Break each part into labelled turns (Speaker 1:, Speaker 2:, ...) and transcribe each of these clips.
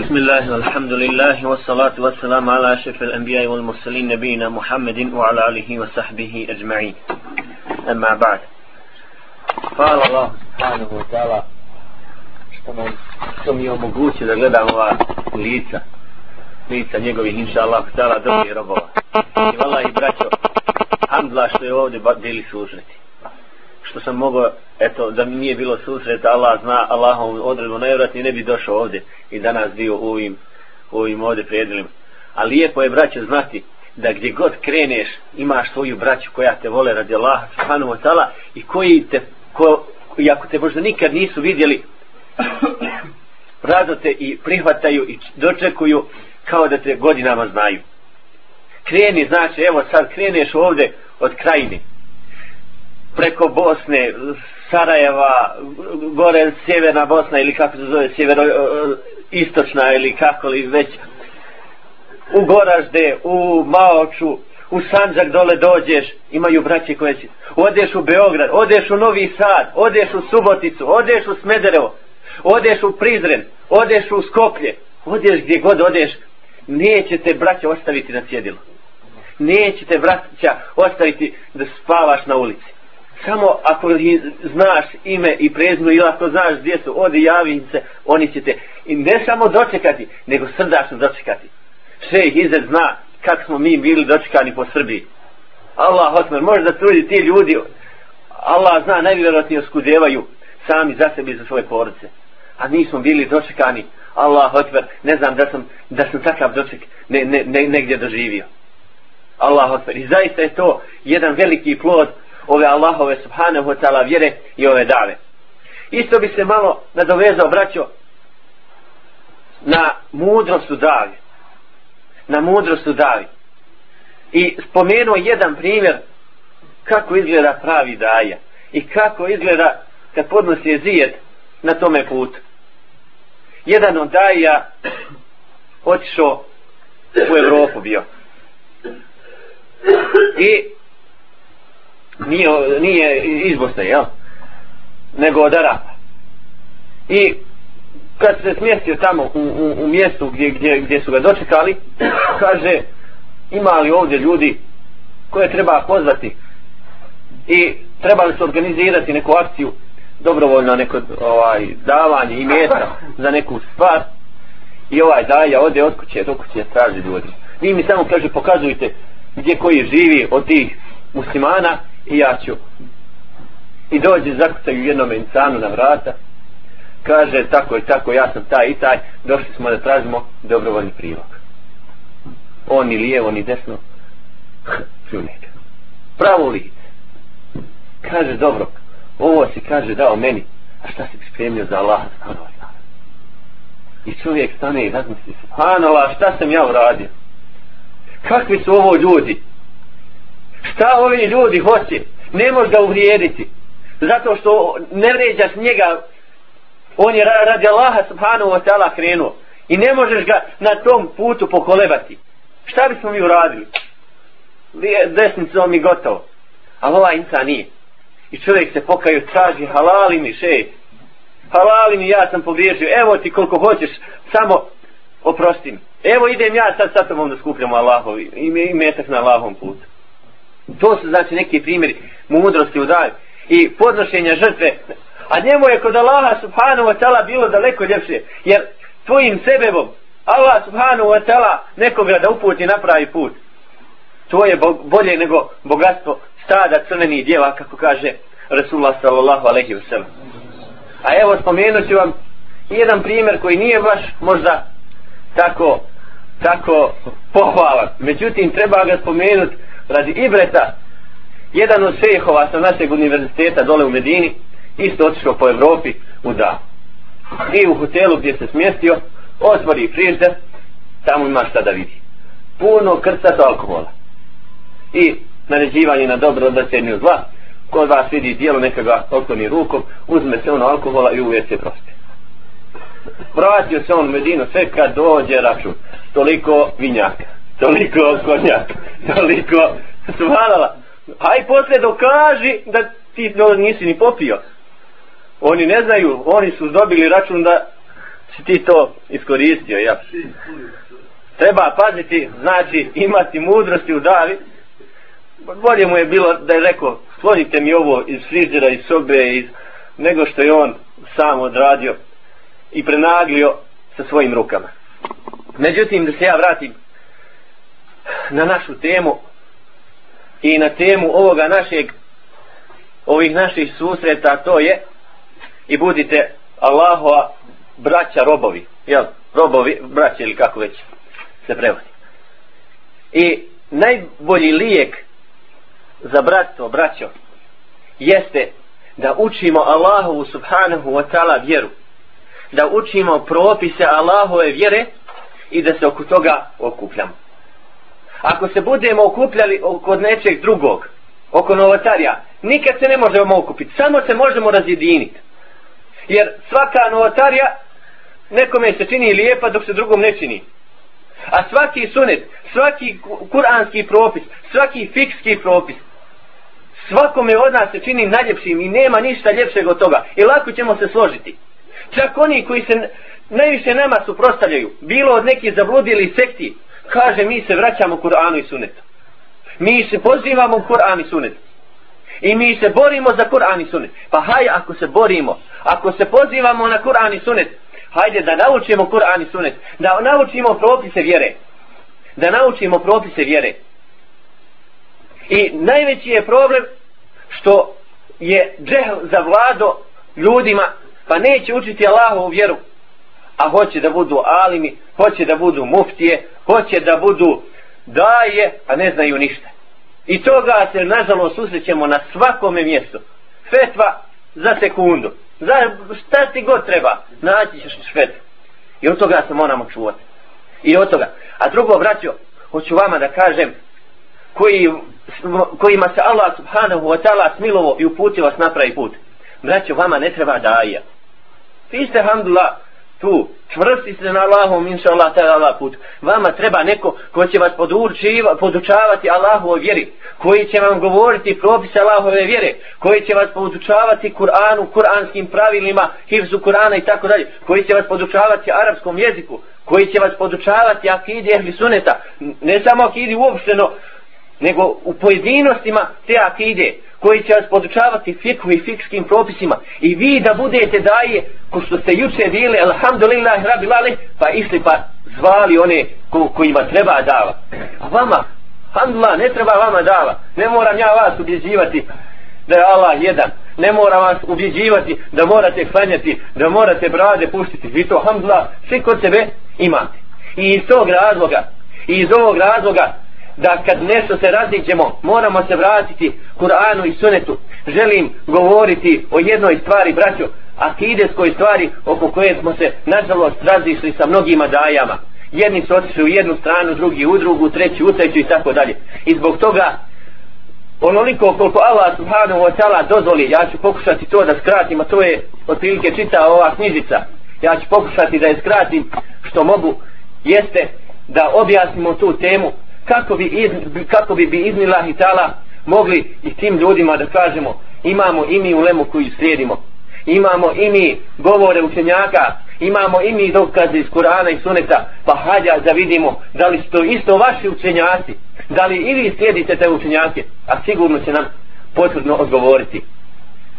Speaker 1: بسم الله والحمد لله والصلاة والسلام على أشرف الأنبياء والمرسلين نبينا محمد وعلى آله وصحبه أجمعين أما بعد قال الله سبحانه وتعالى što nam što mi omogući da gledamo ova lica lica njegovih inša Allah htjela dobri robova i vala i braćo handla što je ovdje bili susreti što sam mogao, eto, da mi nije bilo susreta, Allah zna, Allahom odredbu najvratnije ne bi došao ovdje i danas bio u ovim, u ovim ovdje prijedilima. A lijepo je, braćo, znati da gdje god kreneš, imaš svoju braću koja te vole radi Allaha, subhanahu wa ta'ala, i koji te, ko, i ako te možda nikad nisu vidjeli, rado te i prihvataju i dočekuju kao da te godinama znaju. Kreni, znači, evo sad kreneš ovdje od krajine, preko Bosne, Sarajeva, gore sjeverna Bosna ili kako se zove, sjevero e, istočna ili kako li već, u Goražde, u Maoču, u Sanđak dole dođeš, imaju braće koje si, odeš u Beograd, odeš u Novi Sad, odeš u Suboticu, odeš u Smederevo, odeš u Prizren, odeš u Skoplje, odeš gdje god odeš, neće te braće ostaviti na sjedilu. Neće te braća ostaviti da spavaš na ulici samo ako znaš ime i preznu ili ako znaš gdje su, odi javi se, oni će te i ne samo dočekati, nego srdačno dočekati. Sve ih izred zna kako smo mi bili dočekani po Srbiji. Allah osmer, može da trudi ti ljudi, Allah zna, najvjerojatnije oskudevaju sami za sebi i za svoje porodice. A mi smo bili dočekani, Allah osmer, ne znam da sam, da sam takav doček ne, ne, ne, negdje doživio. Allah osmer. I zaista je to jedan veliki plod ove Allahove subhanahu wa ta'ala vjere i ove dave. Isto bi se malo nadovezao, braćo, na mudrost u davi. Na mudrost u davi. I spomenuo jedan primjer kako izgleda pravi daja. I kako izgleda kad podnosi je zijet na tome putu. Jedan od daja otišao u Evropu bio. I nije, nije iz Bosne, jel? Nego od Arapa. I kad se smjestio tamo u, u, u mjestu gdje, gdje, gdje su ga dočekali, kaže, ima li ovdje ljudi koje treba pozvati i trebali su organizirati neku akciju dobrovoljno neko ovaj, davanje i mjesta za neku stvar i ovaj daja ode od kuće do kuće traži ljudi. Vi mi samo kaže pokazujte gdje koji živi od tih muslimana i ja ću. I dođe zakucaju jednom insanu na vrata. Kaže tako i tako ja sam taj i taj. Došli smo da tražimo dobrovoljni prilog. On ni lijevo ni desno. Čunik. Pravo lice. Kaže dobro ovo si kaže dao meni. A šta si spremio za Allah? I čovjek stane i razmisli subhanallah šta sam ja uradio? Kakvi su ovo ljudi? Šta ovi ljudi hoće? Ne može ga uvrijediti. Zato što ne vređaš njega. On je radi Allaha subhanahu wa ta'ala krenuo. I ne možeš ga na tom putu pokolebati. Šta bismo mi uradili? Desnicom i gotovo. Ali ova inca nije. I čovjek se pokaju traži halali mi še halali mi ja sam pogriješio evo ti koliko hoćeš samo oprosti mi. Evo idem ja sad sa tobom da skupljamo Allahovi. I metak na Allahom putu. To su znači neki primjeri mudrosti u daju i podnošenja žrtve. A njemu je kod Allaha subhanahu wa ta'ala bilo daleko ljepše. Jer tvojim sebevom Allah subhanahu wa ta'ala nekoga da uputi napravi put. To je bolje nego bogatstvo stada crvenih djeva, kako kaže Rasulullah sallallahu alaihi wa sallam. A evo spomenut ću vam jedan primjer koji nije baš možda tako tako pohvalan. Međutim, treba ga spomenuti radi Ibreta jedan od šehova sa našeg univerziteta dole u Medini isto otišao po Evropi u da i u hotelu gdje se smjestio otvori frižder tamo ima šta da vidi. Puno krcata alkohola. I naređivanje na dobro da zla kod vas vidi dijelo nekoga okloni rukom uzme se ono alkohola i uvijek se proste. Vratio se on u Medinu sve kad dođe račun toliko vinjaka toliko konjak, toliko svalala. Aj posle dokaži da ti no, nisi ni popio. Oni ne znaju, oni su dobili račun da si ti to iskoristio, ja. Treba paziti, znači imati mudrosti u davi. Bolje mu je bilo da je rekao, slonite mi ovo iz friždera, iz sobe, iz, nego što je on sam odradio i prenaglio sa svojim rukama. Međutim, da se ja vratim na našu temu i na temu ovoga našeg ovih naših susreta to je i budite Allahova braća robovi jel, robovi, braća ili kako već se prevodi. I najbolji lijek za bratstvo, braćo jeste da učimo Allahovu subhanahu wa ta'ala vjeru da učimo propise Allahove vjere i da se oko toga okupljamo ako se budemo okupljali kod nečeg drugog oko novotarija nikad se ne možemo okupiti samo se možemo razjediniti. Jer svaka novotarija nekome se čini lijepa dok se drugom ne čini. A svaki sunet svaki kuranski propis svaki fikski propis svakome od nas se čini najljepšim i nema ništa ljepšeg od toga. I lako ćemo se složiti. Čak oni koji se najviše nama suprostavljaju bilo od nekih zabludili sekti kaže mi se vraćamo Kur'anu i Sunetu. Mi se pozivamo Kur'an i Sunet. I mi se borimo za Kur'an i Sunet. Pa haj ako se borimo, ako se pozivamo na Kur'an i Sunet, hajde da naučimo Kur'an i Sunet, da naučimo propise vjere. Da naučimo propise vjere. I najveći je problem što je džehl za vlado ljudima, pa neće učiti Allahovu vjeru, a hoće da budu alimi, hoće da budu muftije, hoće da budu daje, a ne znaju ništa. I toga se nažalost susrećemo na svakome mjestu. Fetva za sekundu. Za šta ti god treba, naći ćeš fetvu. I od toga se moramo čuvati. I od toga. A drugo, braćo, hoću vama da kažem, koji, kojima se Allah subhanahu wa ta'ala smilovo i uputio vas napravi put. Braćo, vama ne treba daja. Vi ste, alhamdulillah, tu, čvrsti se na Allahom, inša Allah, taj Allah put. Vama treba neko ko će vas podučavati Allahove vjeri, koji će vam govoriti propise Allahove vjere, koji će vas podučavati Kur'anu, kuranskim pravilima, hivzu Kur'ana i tako dalje, koji će vas podučavati arapskom jeziku, koji će vas podučavati akidi ehli suneta, ne samo akidi uopšteno, nego u pojedinostima te akide, koji će vas podučavati fikhu i fikskim propisima. I vi da budete daje ko što ste juče bili alhamdulillah rabi lali pa išli pa zvali one ko, kojima treba dava. A vama alhamdulillah ne treba vama dava. Ne moram ja vas ubjeđivati da je Allah jedan. Ne mora vas ubjeđivati da morate klanjati da morate brade puštiti. Vi to alhamdulillah svi kod sebe imate. I iz tog razloga i iz ovog razloga da kad nešto se razliđemo, moramo se vratiti Kur'anu i Sunetu želim govoriti o jednoj stvari braćo akideskoj stvari oko koje smo se nažalost razišli sa mnogima dajama. Jedni su otišli u jednu stranu drugi u drugu, treći u treću i tako dalje. I zbog toga onoliko koliko Allah subhanahu wa ta'ala dozvoli ja ću pokušati to da skratim a to je otprilike čita ova knjižica. Ja ću pokušati da je skratim što mogu jeste da objasnimo tu temu kako bi, iz, kako bi, bi iznila tala mogli i tim ljudima da kažemo imamo i mi ulemu koju slijedimo. Imamo i mi govore učenjaka imamo i mi dokaze iz Kurana i Suneta pa hađa da vidimo da li su to isto vaši učenjaci da li i vi slijedite te učenjake a sigurno će nam potvrdno odgovoriti.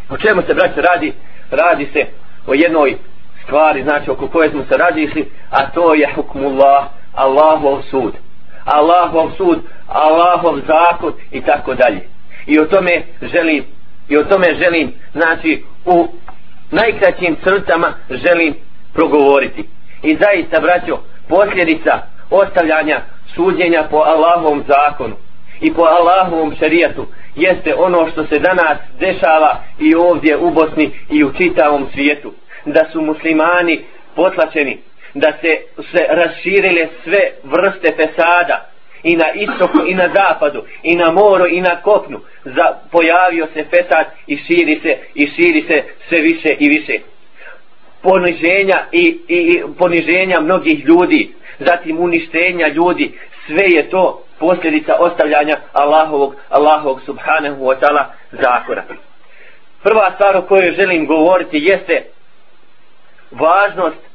Speaker 1: O čemu se braće radi? Radi se o jednoj stvari znači oko koje smo se radili a to je hukmullah Allahov sud. Allahov sud, Allahov zakon i tako dalje. I o tome želim, i o tome želim, znači, u najkraćim crtama želim progovoriti. I zaista, braćo, posljedica ostavljanja suđenja po Allahovom zakonu i po Allahovom šarijatu jeste ono što se danas dešava i ovdje u Bosni i u čitavom svijetu. Da su muslimani potlačeni da se se raširile sve vrste pesada i na istoku i na zapadu i na moru i na kopnu. Za pojavio se pesad i širi se i širi se sve više i više. Poniženja i, i, i poniženja mnogih ljudi. Zatim uništenja ljudi. Sve je to posljedica ostavljanja Allahovog Allahovog subhanahu wa ta'ala zakona. Prva stvar o kojoj želim govoriti jeste važnost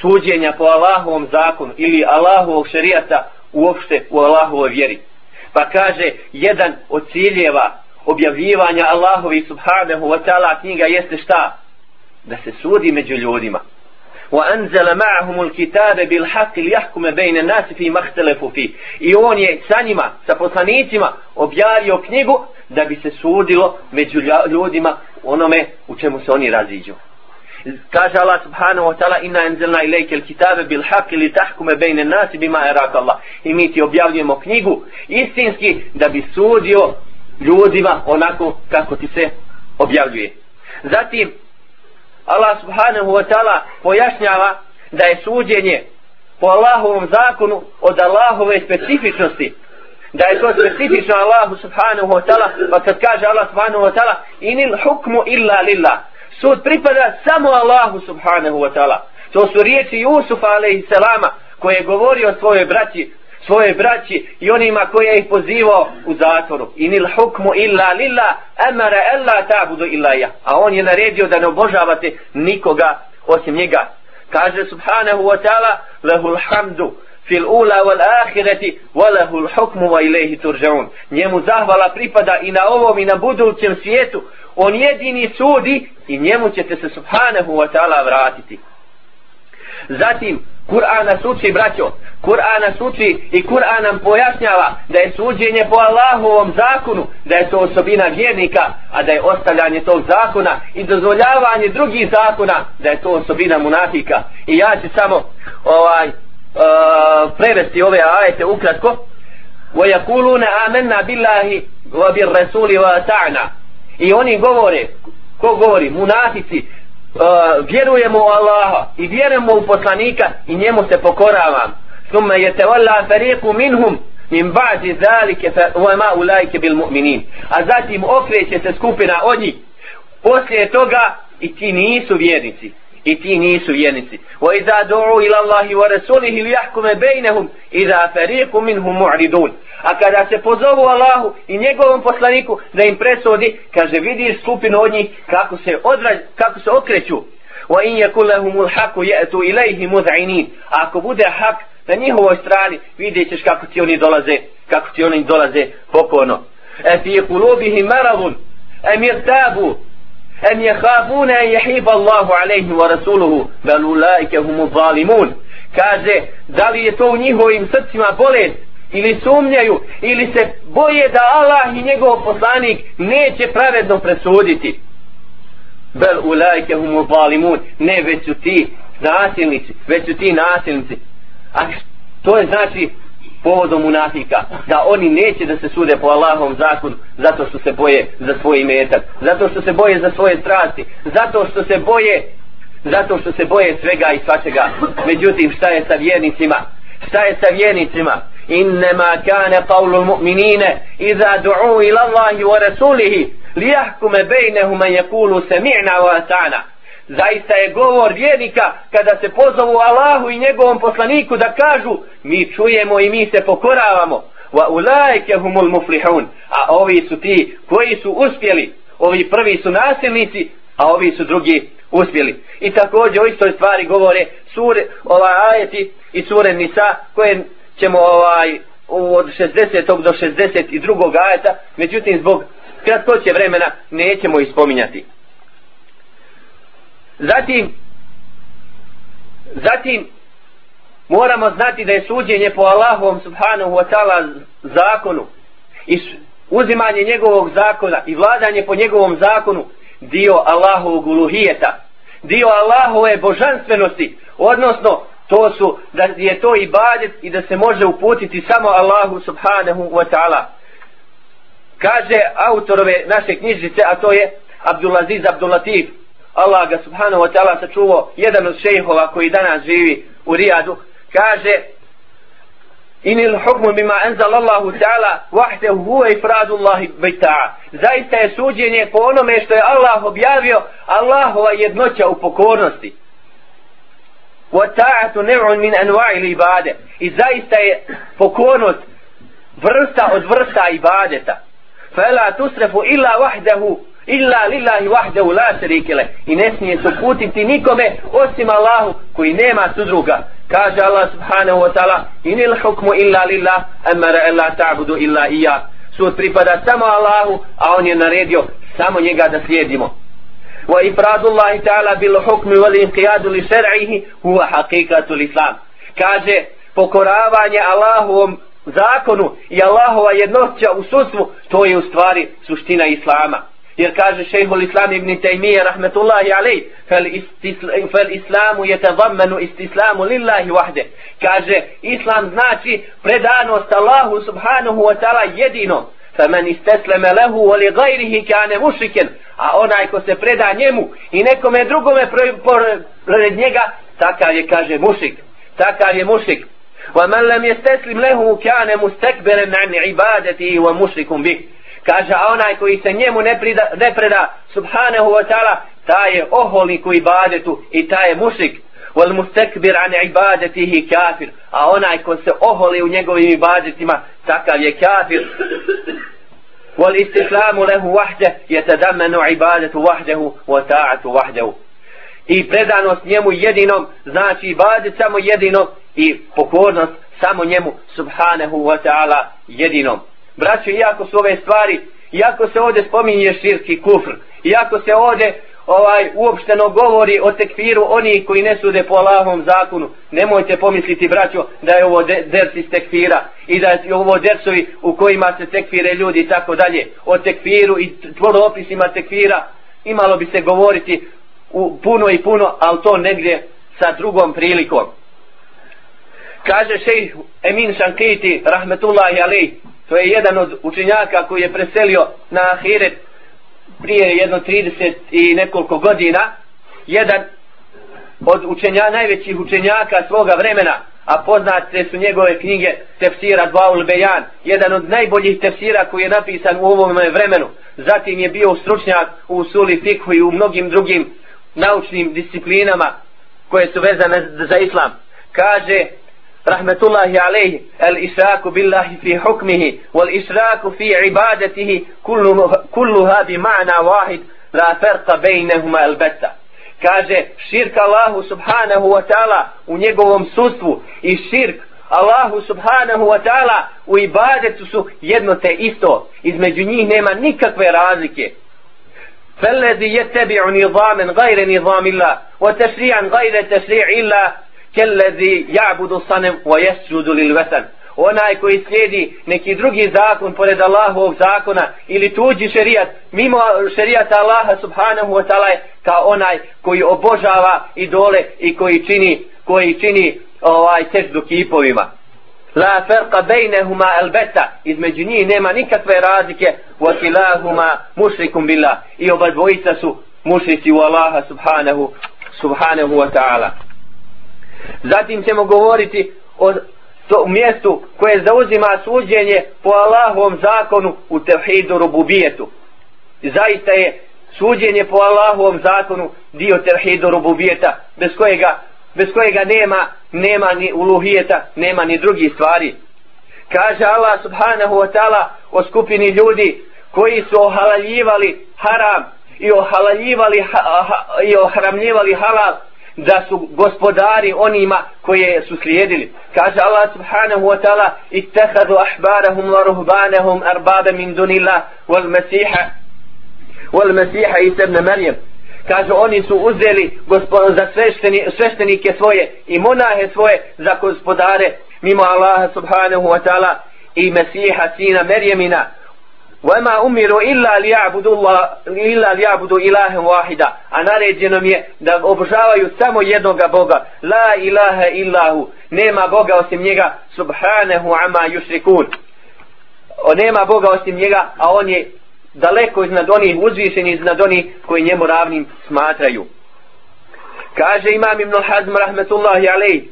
Speaker 1: suđenja po Allahovom zakonu ili Allahovog šerijata uopšte u Allahovoj vjeri. Pa kaže, jedan od ciljeva objavljivanja Allahovi subhanahu wa ta'ala knjiga jeste šta? Da se sudi među ljudima. وأنزل معهم الكتاب بالحق ليحكم بين الناس فيما اختلفوا فيه i on je sa njima, sa poslanicima objavio knjigu da bi se sudilo među ljudima onome u čemu se oni raziđu kaže Allah subhanahu wa ta'ala inna anzalna ilayka kitabe bil haqqi li tahkuma bayna an-nasi bima araka Allah. I mi ti objavljujemo knjigu istinski da bi sudio ljudima onako kako ti se objavljuje. Zatim Allah subhanahu wa ta'ala pojašnjava da je suđenje po Allahovom zakonu od Allahove specifičnosti. Da je to specifično Allahu subhanahu wa ta'ala pa kad kaže Allah subhanahu wa ta'ala inil hukmu illa lillah sud pripada samo Allahu subhanahu wa ta'ala to su riječi Jusufa alaihi salama koje je govorio svojoj braći svoje braći i onima koje ih pozivao u zatvoru. Inil hukmu illa lilla emara ella ta'budu illa ja. A on je naredio da ne obožavate nikoga osim njega. Kaže subhanahu wa ta'ala lahul hamdu fil ula wal ahireti wa lehul hukmu wa ilaihi turžaun. Njemu zahvala pripada i na ovom i na budućem svijetu On jedini sudi i njemu ćete se subhanahu wa ta'ala vratiti. Zatim, Kur'an nas uči, braćo, Kur'an nas uči i Kur'an nam pojašnjava da je suđenje po Allahovom zakonu, da je to osobina vjernika, a da je ostavljanje tog zakona i dozvoljavanje drugih zakona, da je to osobina munafika. I ja ću samo ovaj, uh, prevesti ove ajete ukratko. وَيَكُولُونَ آمَنَّا بِاللَّهِ وَبِالرَّسُولِ وَتَعْنَا I oni govore, ko govori? Munafici, uh, vjerujemo u Allaha i vjerujemo u poslanika i njemu se pokoravam. Summa yatawalla fariqu minhum min ba'di zalika wa ma ulaika bil mu'minin. A zatim okreće se skupina od njih. Poslije toga i ti nisu vjernici i ti nisu vjernici. Wa iza du'u ila Allahi wa rasulihi li yahkuma bainahum iza fariqu minhum mu'ridun. A kada se pozovu Allahu i njegovom poslaniku da im presodi kaže vidiš skupinu od njih kako se odraž, kako se okreću. Wa in yakul lahumul haqu ya'tu ilayhi mud'inin. Ako bude hak na njihovoj strani vidjet ćeš kako ti oni dolaze kako ti oni dolaze pokorno. E fi kulubihim maradun em irtabu em jehafune en jehiba Allahu alaihi wa rasuluhu bel ulaike humu zalimun kaže da li je to u njihovim srcima bolest ili sumnjaju ili se boje da Allah i njegov poslanik neće pravedno presuditi. Bel ulaike humu zalimun ne već su ti nasilnici već su ti nasilnici. A to je znači povodom munafika da oni neće da se sude po Allahovom zakonu zato što se boje za svoj imetak zato što se boje za svoje strasti zato što se boje zato što se boje svega i svačega. Međutim šta je sa vjernicima? Šta je sa vjernicima? Innema kane qavlu mu'minine iza du'u ila Allahi wa rasulihi lijahkume bejnehuma jekulu sami'na wa ta'na zaista je govor vjernika kada se pozovu Allahu i njegovom poslaniku da kažu mi čujemo i mi se pokoravamo wa ulaike humul muflihun a ovi su ti koji su uspjeli ovi prvi su nasilnici a ovi su drugi uspjeli i također o istoj stvari govore sure, ovaj ajeti i sure Nisa koje ćemo ovaj od 60. do 62. ajeta međutim zbog kratkoće vremena nećemo ispominjati Zatim, zatim moramo znati da je suđenje po Allahovom subhanahu wa ta'ala zakonu i uzimanje njegovog zakona i vladanje po njegovom zakonu dio Allahovog uluhijeta, dio Allahove božanstvenosti, odnosno to su da je to ibadet i da se može uputiti samo Allahu subhanahu wa ta'ala. Kaže autorove naše knjižice, a to je Abdulaziz Abdulatif, Allah ga subhanahu wa ta'ala sačuvao jedan od šejhova koji danas živi u Rijadu kaže inil hukmu bima enzal Allahu ta'ala wahdehu huwa ifradu Allahi bita'a. Zaista je suđenje po onome što je Allah objavio Allahova jednoća u pokornosti. Wa ta'atu nev'un min anwa'i li ibade. I zaista je pokornost vrsta od vrsta ibadeta. Fela tusrefu illa vahdehu illa lillahi wahdahu la sharika leh i ne smije se uputiti nikome osim Allahu koji nema sudruga. Kaže Allah subhanahu wa ta'ala inil hukmu illa lillah amara alla ta'budu illa iya sud pripada samo Allahu a on je naredio samo njega da slijedimo. Wa ifradullahi ta'ala bil hukmi wal inqiyadu li shar'ihi huwa haqiqatu islam. Kaže pokoravanje Allahovom zakonu i Allahova jednoća u sudstvu to je u stvari suština islama. jer kaže šejhul islam ibn Taymiyyah rahmetullahi alej fel, fel islamu je tadammanu istislamu lillahi wahde kaže islam znači predanost Allahu subhanahu wa ta'ala jedino فمن استسلم له ولغيره كان مشركا a onaj ko se preda njemu i nekome drugome pred njega takav je kaže mušik takav je mušik ومن لم يستسلم له كان مستكبرا عن عبادته ومشرك به kaže a onaj koji se njemu ne, prida, ne preda subhanahu wa ta'ala taj je oholnik u ibadetu i taj je mušik wal mustekbir an ibadetihi kafir. A onaj ko se oholi u njegovim ibadetima takav je kafir. Wal istislamu lehu wahde yatadammanu ibadatu wahdehu wa ta'atu wahdehu i predanost njemu jedinom znači ibadet samo jedinom i pokornost samo njemu subhanahu wa ta'ala jedinom braćo iako su ove stvari iako se ovdje spominje širski kufr iako se ovdje ovaj uopšteno govori o tekfiru oni koji ne sude po Allahovom zakonu nemojte pomisliti braćo da je ovo ders iz tekfira i da je ovo dersovi u kojima se tekfire ljudi i tako dalje. O tekfiru i tvoropisima tekfira imalo bi se govoriti u puno i puno ali to negdje sa drugom prilikom. Kaže šejh Emin Šankiti, rahmetullahi alaih, to je jedan od učenjaka koji je preselio na Ahiret prije jedno 30 i nekoliko godina. Jedan od učenja, najvećih učenjaka svoga vremena a poznate su njegove knjige tefsira Dvaul Bejan. Jedan od najboljih tefsira koji je napisan u ovom vremenu. Zatim je bio stručnjak u Suli Fikhu i u mnogim drugim naučnim disciplinama koje su vezane za islam. Kaže rahmetullahi alejhi al israku billahi fi hukmihi wal israku fi ibadatihi kullu kulluha bi ma'na wahid la farqa bainahuma albatta kaže širk Allahu subhanahu wa ta'ala u njegovom sudstvu i širk Allahu subhanahu wa ta'ala u ibadetu su jedno te isto između njih nema nikakve razlike فالذي يتبع نظاما غير نظام الله وتشريعا غير تشريع الله kellezi ja'budu sanem wa yasjudu lil vesan onaj koji slijedi neki drugi zakon pored Allahovog zakona ili tuđi šerijat mimo šerijata Allaha subhanahu wa ta'ala kao onaj koji obožava idole i koji čini koji čini ovaj sećdu kipovima. La farqa bainahuma albatta između njih nema nikakve razlike. Wa kilahuma mushrikum billah. I oba dvojica su mušrici u Allaha subhanahu subhanahu wa ta'ala zatim ćemo govoriti o to mjestu koje zauzima suđenje po Allahovom zakonu u tevhidu rububijetu. Zaista je suđenje po Allahovom zakonu dio tevhidu rububijeta bez kojega bez kojega nema nema ni uluhijeta nema ni drugi stvari. Kaže Allah subhanahu wa ta'ala o skupini ljudi koji su ohalaljivali haram i ohalaljivali ha, ha, i ohramljivali halal da su gospodari onima koje su slijedili. Kaže Allah subhanahu wa ta'ala ittehadu ahbarahum wa ruhbanahum arbaba min dunillah wal masiha wal masiha isa ibn Marijam kaže oni su uzeli za svešteni, sveštenike svoje i monahe svoje za gospodare mimo Allaha subhanahu wa ta'ala i Mesiha sina Merjemina وما أمروا إلا ليعبدوا الله إلا ليعبدوا إله واحدا أنا رجينم je da obožavaju samo jednog Boga la ilaha illahu nema Boga osim njega subhanahu ama yushrikun o nema Boga osim njega a on je daleko iznad onih uzvišenih iznad onih koji njemu ravnim smatraju kaže imam ibn Hazm rahmetullahi alejhi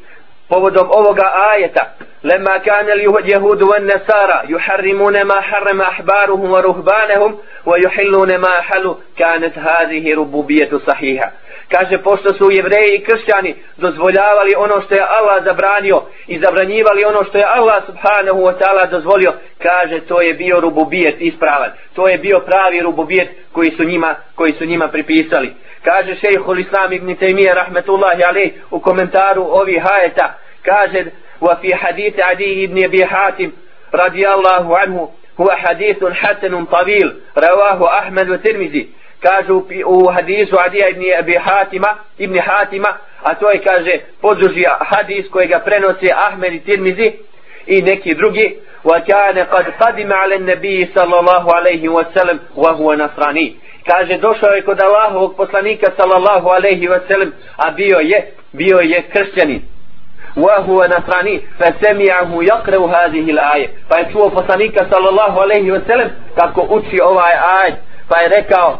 Speaker 1: povodom ovoga ajeta لما كان اليهود والنصارى يحرمون ما حرم أحبارهم ورهبانهم ويحلون ما حلوا كانت هذه ربوبية صحيحة Kaže, pošto su jevreji i kršćani dozvoljavali ono što je Allah zabranio i zabranjivali ono što je Allah subhanahu wa ta'ala dozvolio, kaže, to je bio rububijet ispravan. To je bio pravi rububijet koji su njima, koji su njima pripisali. kaže šejhul islam ibn Taymiyyah rahmetullahi alej u komentaru ovi hajeta kaže wa fi hadith adi ibn abi hatim radijallahu anhu huwa hadithun hasanun tabil rawahu ahmed wa tirmizi kažu u hadisu Adija ibn Abi Hatima, ibn Hatima, a to je kaže podružija hadis koji ga prenose Ahmed i Tirmizi i neki drugi, wa kana kad qadima ala an-nabi sallallahu alayhi wa sallam, wa huwa nasrani Kaže došao je kod Allahovog poslanika sallallahu alayhi wa sallam, a bio je bio je kršćanin. وهو نصراني فسمعه يقرأ هذه الآية فيشوف poslanika sallallahu alaihi wa sallam kako uči ovaj ajet pa je rekao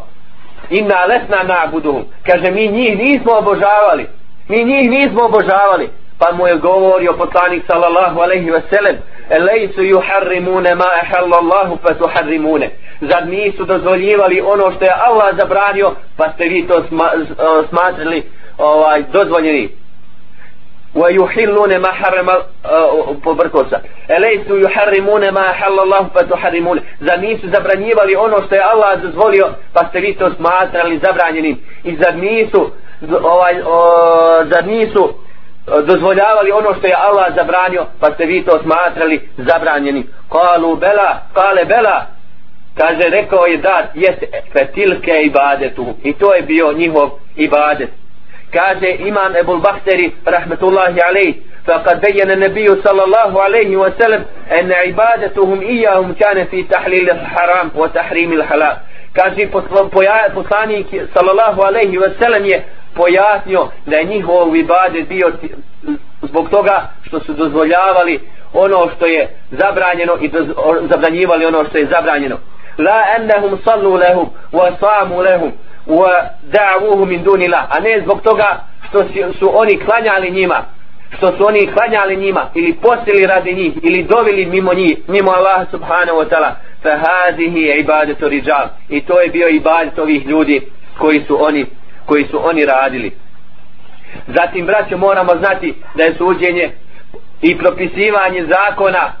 Speaker 1: inna lesna na'buduhum kaže mi njih nismo obožavali mi njih nismo obožavali pa mu je govorio poslanik sallallahu alaihi wa sallam lejcu juharrimune ma ehalla Allahu pa tuharrimune. Zar nisu dozvoljivali ono što je Allah zabranio pa ste vi to sma, eh, smatrili ovaj, dozvoljeni? Wa yuhilluna ma harrama eh, pobrkosa alaysu yuharrimuna ma halala Allah fa tuharrimun za nisu zabranjivali ono što je Allah dozvolio pa ste vi to smatrali zabranjenim? I za nisu ovaj eh, o, za nisu dozvoljavali ono što je Allah zabranio pa ste vi to smatrali zabranjenim kalu bela kale bela kaže rekao je da jeste fetilke ibadetu i to je bio njihov ibadet kaže imam Ebul Bahteri rahmetullahi alejh فقد بين النبي صلى الله عليه وسلم أن عبادتهم إياهم كان في تحليل الحرام وتحريم الحلال kaže poslanik sallallahu alejhi ve sellem je pojasnio da je njihov ibadet bio zbog toga što su dozvoljavali ono što je zabranjeno i zabranjivali ono što je zabranjeno. La annahum sallu lahum wa samu lahum wa da'uhu min dunila a ne zbog toga što su oni klanjali njima što su oni klanjali njima ili postili radi njih ili dovili mimo njih mimo Allaha subhanahu wa ta'ala. Fa hadihi ibadatu rijal. I to je bio ibadet ovih ljudi koji su oni koji su oni radili zatim braćo moramo znati da je suđenje i propisivanje zakona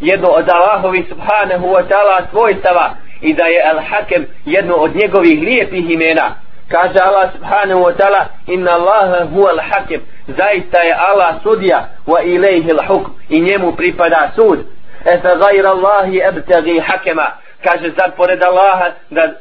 Speaker 1: jedno od Allahovi subhanahu wa ta'ala svojstava i da je Al-Hakem jedno od njegovih lijepih imena. Kaže Allah subhanahu wa ta'ala inna Allaha huwa al-Hakem zaista je Allah sudija wa ilaihi al-hukm i njemu pripada sud. E fa gajra Allahi ebtagi hakema kaže zar pored Allaha da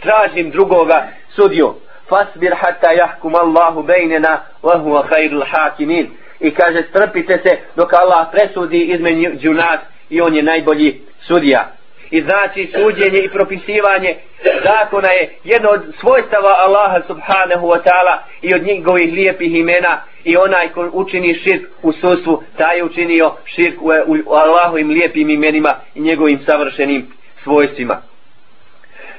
Speaker 1: tražim drugoga sudiju. Fasbir hatta jahkum Allahu bejnena wa huwa khairul hakimin. I kaže strpite se dok Allah presudi između nas i on je najbolji sudija. I znači suđenje i propisivanje zakona je jedno od svojstava Allaha subhanahu wa ta'ala i od njegovih lijepih imena. I onaj ko učini širk u sudstvu taj je učinio širk u, u Allahovim lijepim imenima i njegovim savršenim svojstvima.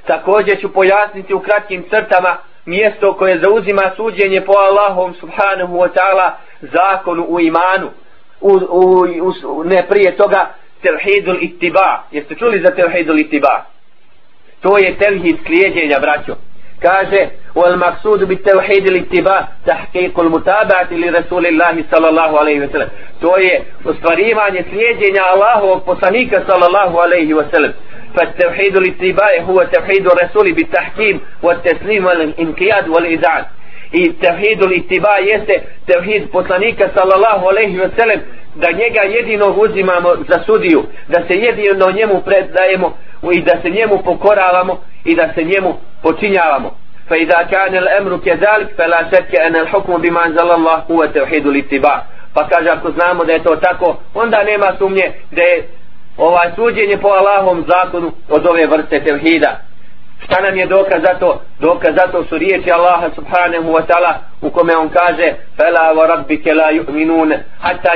Speaker 1: Također ću pojasniti u kratkim crtama mjesto koje zauzima suđenje po Allahom subhanahu wa ta'ala zakonu u imanu u, u, u, ne prije toga tevhidul ittiba. Jeste čuli za tevhidul ittiba? To je tevhid slijedjenja, braćo. Kaže, wal maksudu bit tevhidul ittiba tahqiqul mutaba'ati li Rasulillahi sallallahu alaihi wa sallam. To je ostvarivanje slijedjenja Allahovog poslanika sallallahu alaihi wa sallam. فالتوحيد الاتباع هو توحيد الرسول بالتحكيم والتسليم والانقياد والإذعان i tevhidul itiba jeste tevhid poslanika sallallahu alaihi wa sallam da njega jedino uzimamo za sudiju da se jedino njemu predajemo i da se njemu pokoravamo i da se njemu počinjavamo fa idha kana al-amru kadhalik fala shakka an al-hukmu bima anzala Allah huwa tawhidul ittiba pa kaže ako znamo da je to tako onda nema sumnje da je ovaj suđenje po Allahom zakonu od ove vrste tevhida Šta nam je dokaz za to? Dokaz za to su riječi Allaha subhanahu wa ta'ala u kome on kaže Fela wa rabbike la yu'minun hatta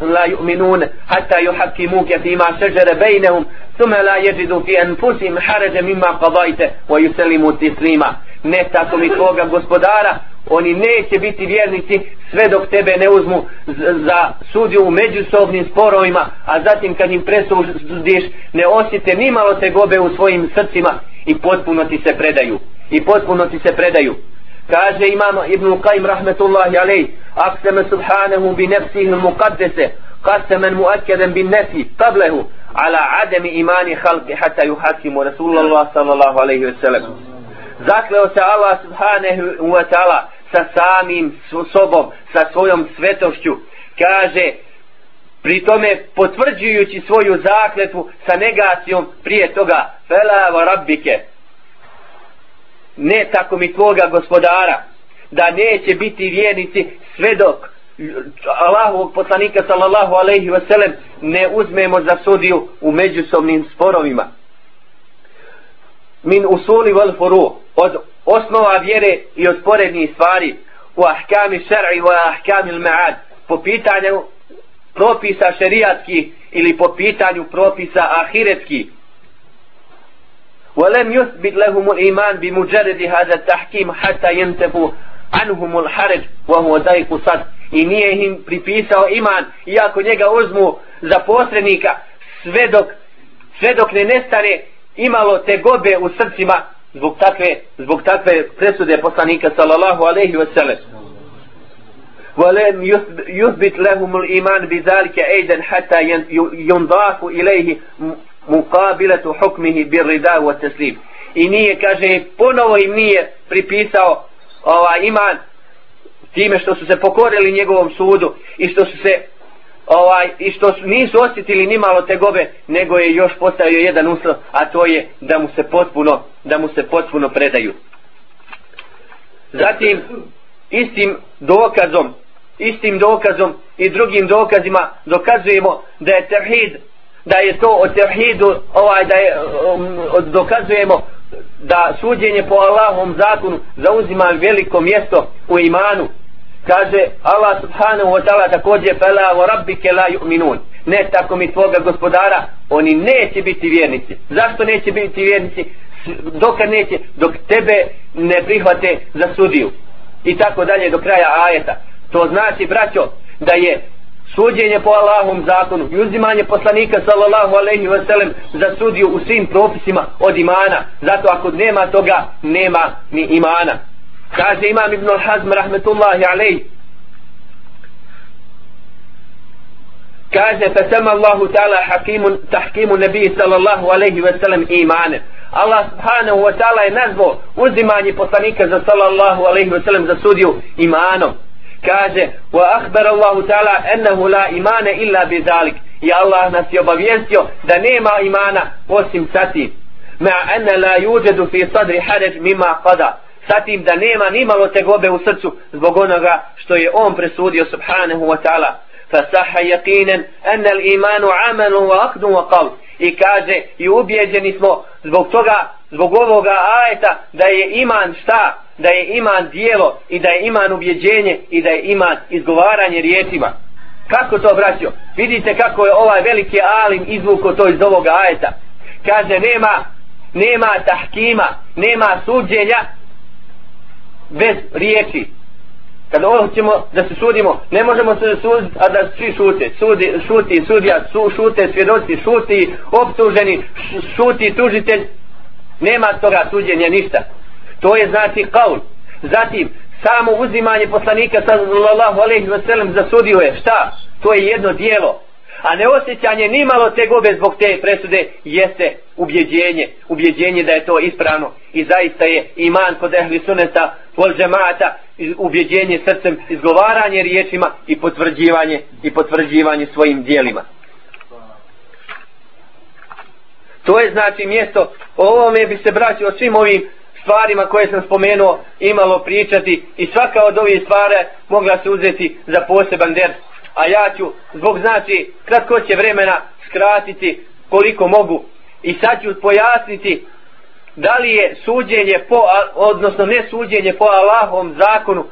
Speaker 1: la yu'minun hatta yuhakimuke fima šeđere bejnehum thumma la jeđidu fi anfusim harađe mimma qadajte wa yusellimu tislima ne tako mi tvoga gospodara oni neće biti vjernici sve dok tebe ne uzmu za sudiju u međusobnim sporovima, a zatim kad im presudiš ne osjete ni malo te gobe u svojim srcima i potpuno ti se predaju. I potpuno ti se predaju. Kaže imam Ibn Qajm rahmetullahi alej, akseme subhanahu bi nefsih muqaddese, kasemen muakkadan bi nefi tablehu, ala ademi imani halki hata ju hakimu Rasulullah sallallahu alaihi wa sallam. Zakleo se Allah subhanahu wa ta'ala, sa samim sobom, sa svojom svetošću, kaže, pri tome potvrđujući svoju zakletvu sa negacijom prije toga, fela rabbike, ne tako mi tvoga gospodara, da neće biti vjernici sve dok Allahovog poslanika sallallahu alaihi wasallam ne uzmemo za sudiju u međusobnim sporovima. Min usuli wal furu od osnova vjere i od sporednih stvari u ahkami šar'i u ahkami al-ma'ad po pitanju propisa šerijatski ili po pitanju propisa ahiretski ولم يثبت لهم الإيمان بمجرد هذا التحكيم حتى ينتفوا عنهم الحرج وهو ضيق صد i nije im pripisao iman iako njega uzmu za posrednika sve dok, sve dok ne nestane imalo te gobe u srcima zbog takve, zbog takve presude poslanika sallallahu alaihi wa sallam ولم يثبت لهم الإيمان بذلك أيضا حتى ينضاف إليه مقابلة حكمه بالرضا والتسليم i nije kaže ponovo im nije pripisao ovaj iman time što su se pokorili njegovom sudu i što su se ovaj i što su, nisu osjetili ni malo tegobe nego je još postavio jedan uslov a to je da mu se potpuno da mu se potpuno predaju. Zatim istim dokazom istim dokazom i drugim dokazima dokazujemo da je tevhid da je to o tevhidu ovaj da je um, dokazujemo da suđenje po Allahom zakonu zauzima veliko mjesto u imanu kaže Allah subhanahu wa ta'ala također fela wa rabbike la yu'minun. Ne tako mi tvoga gospodara oni neće biti vjernici. Zašto neće biti vjernici? Dok neće? Dok tebe ne prihvate za sudiju. I tako dalje do kraja ajeta. To znači braćo da je suđenje po Allahom zakonu i uzimanje poslanika sallallahu alaihi wa sallam za sudiju u svim propisima od imana. Zato ako nema toga nema ni imana kaže imam ibn al-Hazm rahmetullahi alej. Kaže fasama Allahu ta'ala hakimun tahkimu nabiji sallallahu alaihi wa sallam imane Allah subhanahu wa ta'ala je nazvao uzimanje poslanika za sallallahu alaihi wa sallam za sudiju imanom. Kaže wa akhbar Allahu ta'ala ennehu la imane illa bi zalik. I Allah nas je obavijestio da nema imana osim sati ma enne la yuđedu fi sadri haređ mima qada. Zatim da nema ni malo tegobe u srcu zbog onoga što je on presudio subhanahu wa ta'ala. Fasaha yaqinen anna al-imanu amalu wa aqdu wa qawl. I kaže i ubeđeni smo zbog toga, zbog ovoga ajeta da je iman šta? Da je iman dijelo i da je iman ubjeđenje i da je iman izgovaranje riječima. Kako to braćo? Vidite kako je ovaj veliki alim izvuko to iz ovoga ajeta. Kaže nema nema tahkima, nema suđenja bez riječi. Kada hoćemo da se sudimo ne možemo se suditi a da svi šute. Sudi, šuti sudija su, šute svjedoci šuti optuženi šuti tužitelj. Nema toga suđenja ništa. To je znači kaul. Zatim samo uzimanje poslanika sallallahu alejhi ve sellem za sudiju je. Šta? To je jedno dijelo a ne osjećanje ni malo tegobe zbog te presude jeste ubjeđenje, ubjeđenje da je to ispravno. I zaista je iman kod ehli suneta vol džemata ubjeđenje srcem, izgovaranje riječima i potvrđivanje i potvrđivanje svojim dijelima. To je znači mjesto, o ovome bi se braći o svim ovim stvarima koje sam spomenuo imalo pričati i svaka od ovih stvari mogla se uzeti za poseban ders a ja ću zbog znači kratko će vremena skratiti koliko mogu i sad ću pojasniti da li je suđenje po, odnosno ne suđenje po Allahom zakonu,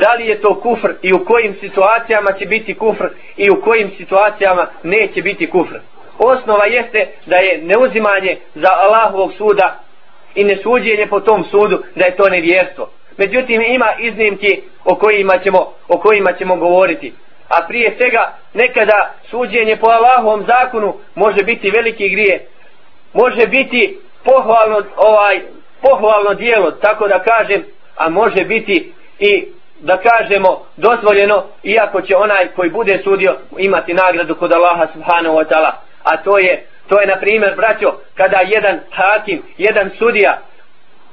Speaker 1: da li je to kufr i u kojim situacijama će biti kufr i u kojim situacijama neće biti kufr. Osnova jeste da je neuzimanje za Allahovog suda i nesuđenje po tom sudu da je to nevjerstvo. Međutim ima iznimki o kojima ćemo, o kojima ćemo govoriti a prije svega nekada suđenje po Allahovom zakonu može biti veliki grije. Može biti pohvalno ovaj pohvalno dijelo tako da kažem a može biti i da kažemo dozvoljeno iako će onaj koji bude sudio imati nagradu kod Allaha subhanahu wa ta'ala. A to je to je na primjer braćo kada jedan hakim jedan sudija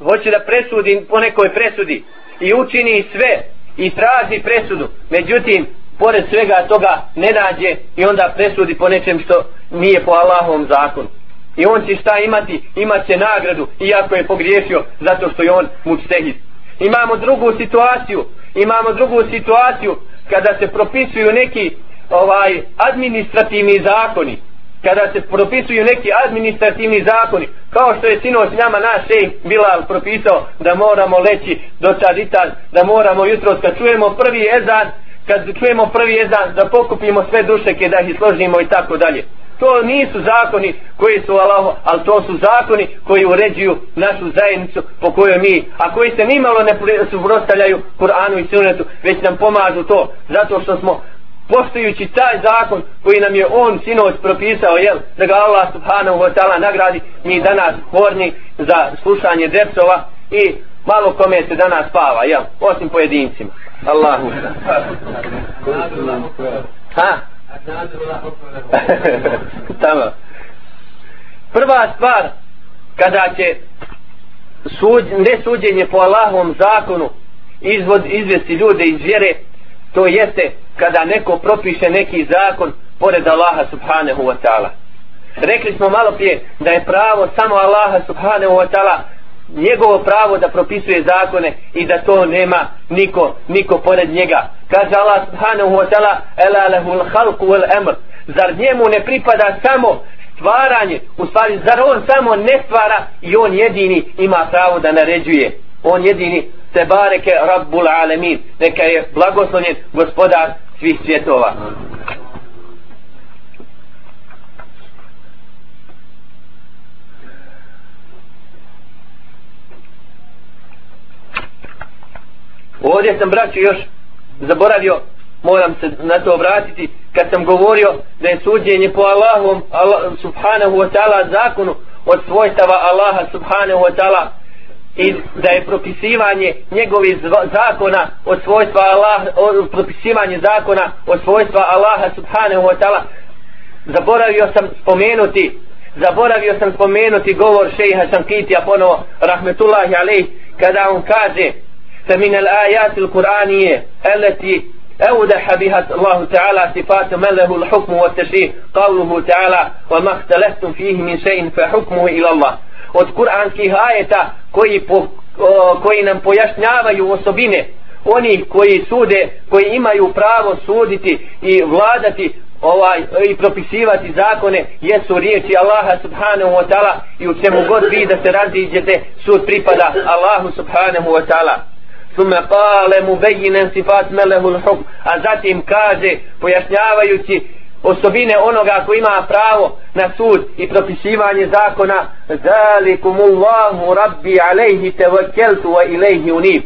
Speaker 1: hoće da presudi po nekoj presudi i učini sve i traži presudu međutim pored svega toga ne nađe i onda presudi po nečem što nije po Allahovom zakonu. I on će šta imati? Imat će nagradu iako je pogriješio zato što je on mučtehid imamo drugu situaciju imamo drugu situaciju kada se propisuju neki ovaj administrativni zakoni. Kada se propisuju neki administrativni zakoni kao što je sinoć njama naš šej Bilal propisao da moramo leći do tad i tad da moramo jutro kad čujemo prvi ezan kad čujemo prvi ezan da pokupimo sve dušeke da ih složimo i tako dalje to nisu zakoni koji su Allaho, ali to su zakoni koji uređuju našu zajednicu po kojoj mi, a koji se nimalo ne suprostavljaju Kur'anu i Sunnetu, već nam pomažu to, zato što smo poštujući taj zakon koji nam je on sinoć propisao, jel, da ga Allah subhanahu wa ta'ala nagradi, mi danas horni za slušanje depsova i malo kome se danas spava, jel, osim pojedincima. Allahu. Ha? Tamo. Prva stvar kada će suđ, ne suđenje po Allahovom zakonu izvod, izvesti ljude iz vjere to jeste kada neko propiše neki zakon pored Allaha subhanahu wa ta'ala rekli smo malo prije da je pravo samo Allaha subhanahu wa ta'ala njegovo pravo da propisuje zakone i da to nema niko, niko pored njega. Kaže Allah subhanahu wa ta'ala ela lehul halku wal emr. Zar njemu ne pripada samo stvaranje? U stvari, zar on samo ne stvara i on jedini ima pravo da naređuje? On jedini se bareke rabbul alemin. Neka je blagoslovljen gospodar svih svjetova. Ovdje sam braću još zaboravio, moram se na to obratiti, kad sam govorio da je suđenje po Allahom Allah, subhanahu wa ta'ala zakonu od svojstava Allaha subhanahu wa ta'ala i da je propisivanje njegovih zakona od svojstva Allaha, od propisivanje zakona od svojstva Allaha subhanahu wa ta'ala. Zaboravio sam spomenuti zaboravio sam spomenuti govor šeha Sankitija ponovo rahmetullahi alaih kada on kaže فمن الآيات القرآنية التي أودح بها الله تعالى صفات من له الحكم والتشريع قوله تعالى وما اختلفتم فيه من شيء فحكمه إلى الله od kuranskih ajeta koji, po, koji nam pojašnjavaju osobine oni koji sude, koji imaju pravo suditi i vladati ovaj i propisivati zakone jesu riječi Allaha subhanahu wa ta'ala i u čemu god vi da se raziđete sud pripada Allahu subhanahu wa ta'ala Sume kale mu bejinen sifat melehul hukm. A zatim kaže, pojašnjavajući osobine onoga ko ima pravo na sud i propisivanje zakona zalikum Allahu rabbi alejhi tevakeltu wa ilejhi unib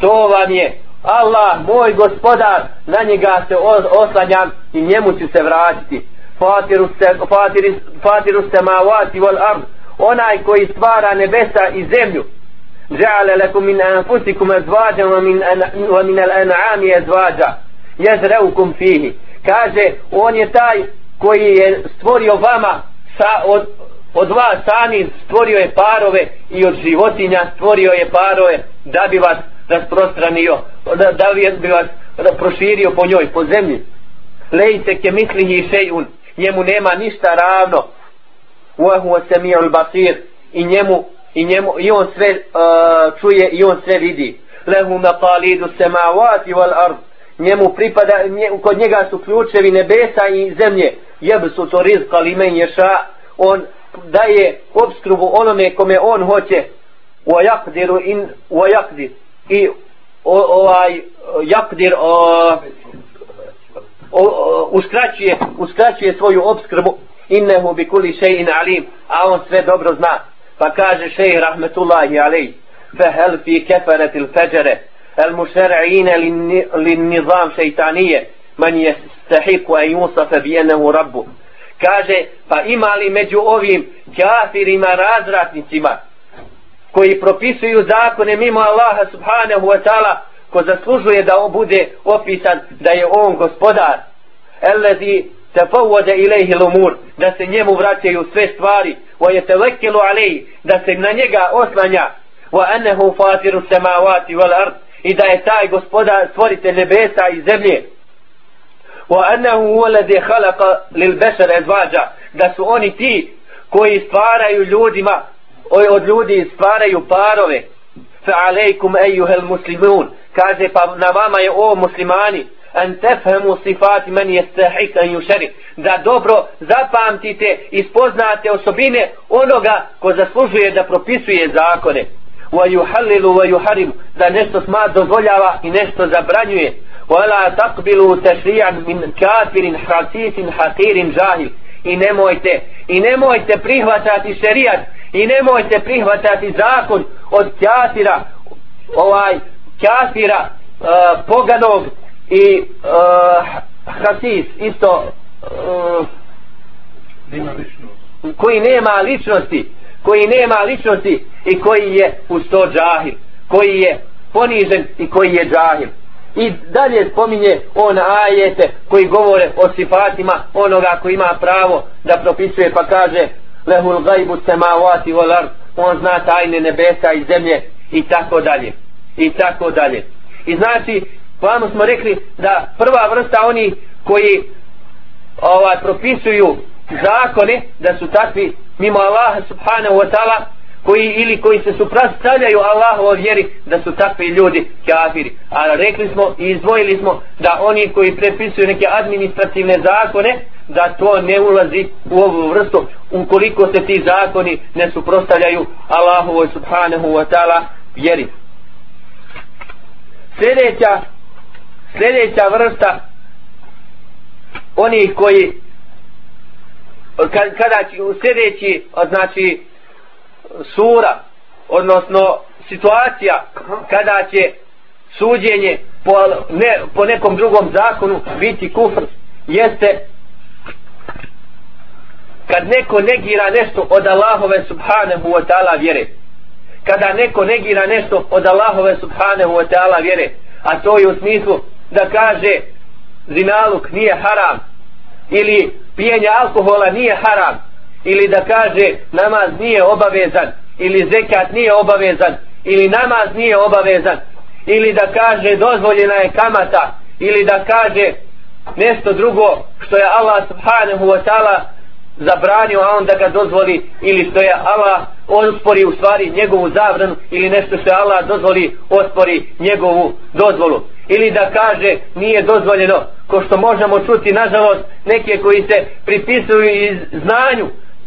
Speaker 1: to vam je Allah moj gospodar na njega se oslanjam i njemu ću se vratiti fatiru, se, fatiru, fatiru semavati wal ard onaj koji stvara nebesa i zemlju جعل لكم من أنفسكم أزواجا ومن, ومن الأنعام أزواجا يزرعكم فيه kaže on je taj koji je stvorio vama sa, od, od vas sami stvorio je parove i od životinja stvorio je parove da bi vas rasprostranio da, da bi vas da proširio po njoj, po zemlji lejte ke mislihi šejun njemu nema ništa ravno wa huwa sami'ul basir i njemu i, njemu, i on sve uh, čuje i on sve vidi. Lehu maqalidu samawati wal ard. Njemu pripada nje, kod njega su ključevi nebesa i zemlje. Jebsu to rizqa li men ješa. On daje obskrbu onome kome on hoće. Wa yaqdiru in wa yaqdir. I o, ovaj yaqdir o, o, o, uskraćuje uskraćuje svoju obskrbu. Innehu bi kulli shay'in alim. A on sve dobro zna. فكاج شيخ رحمة الله عليه فهل في كفرة الفجر المشرعين للنظام شيطانية من يستحق أن يوصف بأنه رب kaže pa ima li među ovim kafirima razratnicima koji propisuju zakone mimo Allaha subhanahu wa ta'ala ko zaslužuje da on bude opisan da je on gospodar الذي tafawwada ilayhi al-umur da se njemu vraćaju sve stvari wa yatawakkalu alayhi da se na njega oslanja wa annahu fatiru samawati wal ard i da je taj gospoda stvoritelj nebesa i zemlje. Wa annahu huwa alladhi khalaqa lil bashar azwaja da su oni ti koji stvaraju ljudima oj od ljudi stvaraju parove. Fa alaykum ayyuhal muslimun kaže pa na vama je o muslimani an tefhemu sifati men jestahik an yushari da dobro zapamtite i spoznate osobine onoga ko zaslužuje da propisuje zakone. wa yuhallilu wa yuharimu. da nešto sma dozvoljava i nešto zabranjuje. wa la taqbilu tashri'an min kafirin hasisin hakirin jahil i nemojte i nemojte prihvatati šerijat i nemojte prihvatati zakon od kafira ovaj kafira uh, poganog i uh, hasis isto uh, koji nema ličnosti koji nema ličnosti i koji je uz to džahil koji je ponižen i koji je džahil. I dalje spominje on ajete koji govore o sifatima onoga koji ima pravo da propisuje pa kaže lehul gajbu semavati volar on zna tajne nebesa i zemlje i tako dalje i tako dalje. I znači Vamo smo rekli da prva vrsta oni koji ovaj, propisuju zakone, da su takvi mimo Allaha subhanahu wa ta'ala, koji ili koji se suprastavljaju Allahu vjeri, da su takvi ljudi kafiri. A rekli smo i izdvojili smo da oni koji prepisuju neke administrativne zakone, da to ne ulazi u ovu vrstu, ukoliko se ti zakoni ne suprostavljaju Allahu subhanahu wa ta'ala vjeri. Sljedeća sljedeća vrsta oni koji kada će u sljedeći znači sura odnosno situacija kada će suđenje po, ne, po nekom drugom zakonu biti kufr jeste kad neko negira nešto od Allahove subhanahu wa ta'ala vjere. Kada neko negira nešto od Allahove subhanahu wa ta'ala vjere a to je u smislu da kaže zinaluk nije haram ili pijenje alkohola nije haram ili da kaže namaz nije obavezan ili zekat nije obavezan ili namaz nije obavezan ili da kaže dozvoljena je kamata ili da kaže nešto drugo što je Allah subhanahu wa ta'ala zabranio a on da ga dozvoli ili što je Allah ospori u stvari njegovu zabranu ili nešto što je Allah dozvoli ospori njegovu dozvolu ili da kaže nije dozvoljeno. Ko što možemo čuti nažalost neke koji se pripisuju iz znanju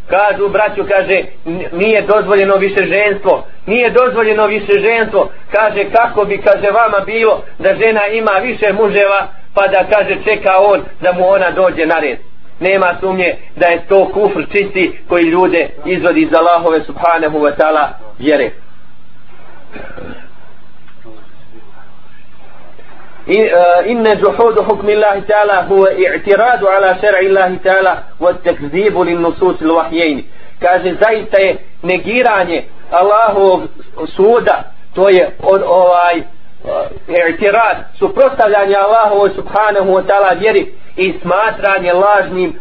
Speaker 1: kažu braću kaže nije dozvoljeno više ženstvo. Nije dozvoljeno više ženstvo. Kaže kako bi kaže vama bilo da žena ima više muževa pa da kaže čeka on da mu ona dođe na red. Nema sumnje da je to kufr čisti koji ljude izvodi iz Allahove subhanahu wa ta'ala vjere. إن جحود حكم الله تعالى هو اعتراض على شرع الله تعالى والتكذيب للنصوص الوحيين kaže zaista je negiranje Allahovog suda to je od ovaj i'tirad suprotstavljanje Allahovoj subhanahu wa ta'ala vjeri i smatranje lažnim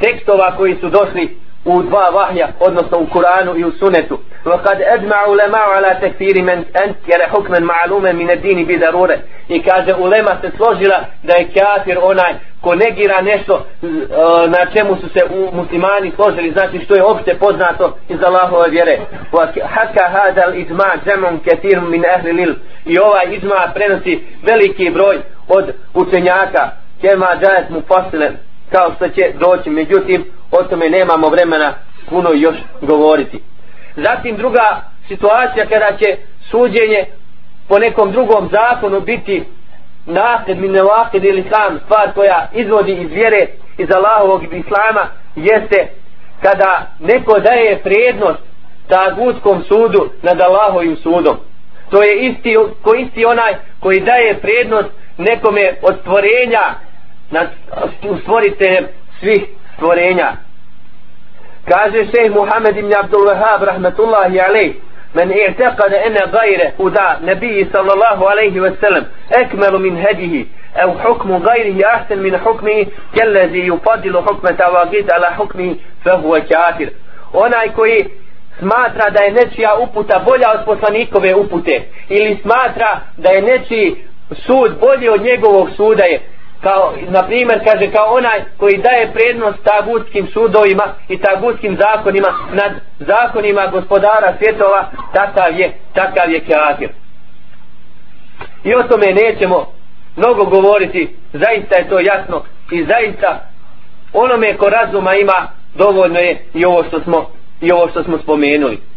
Speaker 1: tekstova koji su došli u dva vahja, odnosno u Kuranu i u Sunetu. وقد أجمع علماء على تكفير من أنكر حكما معلوما من الدين بضرورة i kaže ulema se složila da je kafir onaj ko negira nešto na čemu su se u muslimani složili znači što je opšte poznato iz Allahove vjere haka hada ijma jamon kathir min ahli lil i ovaj ijma prenosi veliki broj od učenjaka kema jajet mu fasilen kao što će doći međutim o tome nemamo vremena puno još govoriti. Zatim druga situacija kada će suđenje po nekom drugom zakonu biti nakid min nevakid ili islam stvar koja izvodi iz vjere iz Allahovog islama jeste kada neko daje prednost tagutskom sudu nad Allahovim sudom. To je isti, ko isti onaj koji daje prednost nekome od stvorenja nad stvoriteljem svih stvorenja kaže šejh Muhammed ibn Abdul Wahab rahmetullahi alejh من اعتقد أن غير هدى نبي صلى الله عليه وسلم أكمل من هديه أو حكم غيره أحسن من حكمه كالذي يفضل حكم تواقيت على حكمه فهو كافر onaj koji smatra da je nečija uputa bolja od poslanikove upute ili smatra da je nečiji sud bolji od njegovog suda je kao, na primjer, kaže, kao onaj koji daje prednost tagutskim sudovima i tagutskim zakonima nad zakonima gospodara svjetova, takav je, takav je kafir. I o tome nećemo mnogo govoriti, zaista je to jasno i zaista onome ko razuma ima dovoljno je i ovo što smo, i ovo što smo spomenuli.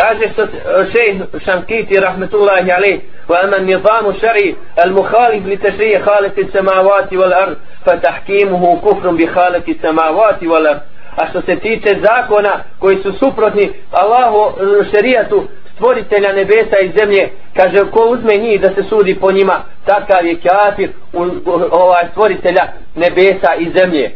Speaker 1: Kaže što šejh Šankiti rahmetullahi alejh wa anna nizam shar'i al mukhalif li tashri' khaliq as samawati wal ard fa tahkimuhu kufrun bi khaliq as samawati wal ard. A što se tiče zakona koji su suprotni Allahu e, šerijatu stvoritelja nebesa i zemlje kaže ko uzme njih da se sudi po njima takav je kafir u, u, ovaj stvoritelja nebesa i zemlje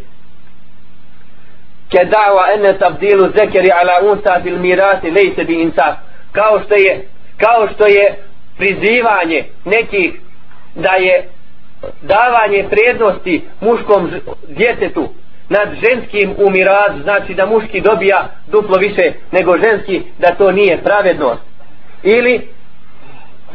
Speaker 1: keda'va ene tabdilu zekeri ala unsa fil mirati lejse bi insaf kao što je kao što je prizivanje nekih da je davanje prednosti muškom djetetu nad ženskim u miradu znači da muški dobija duplo više nego ženski da to nije pravednost. Ili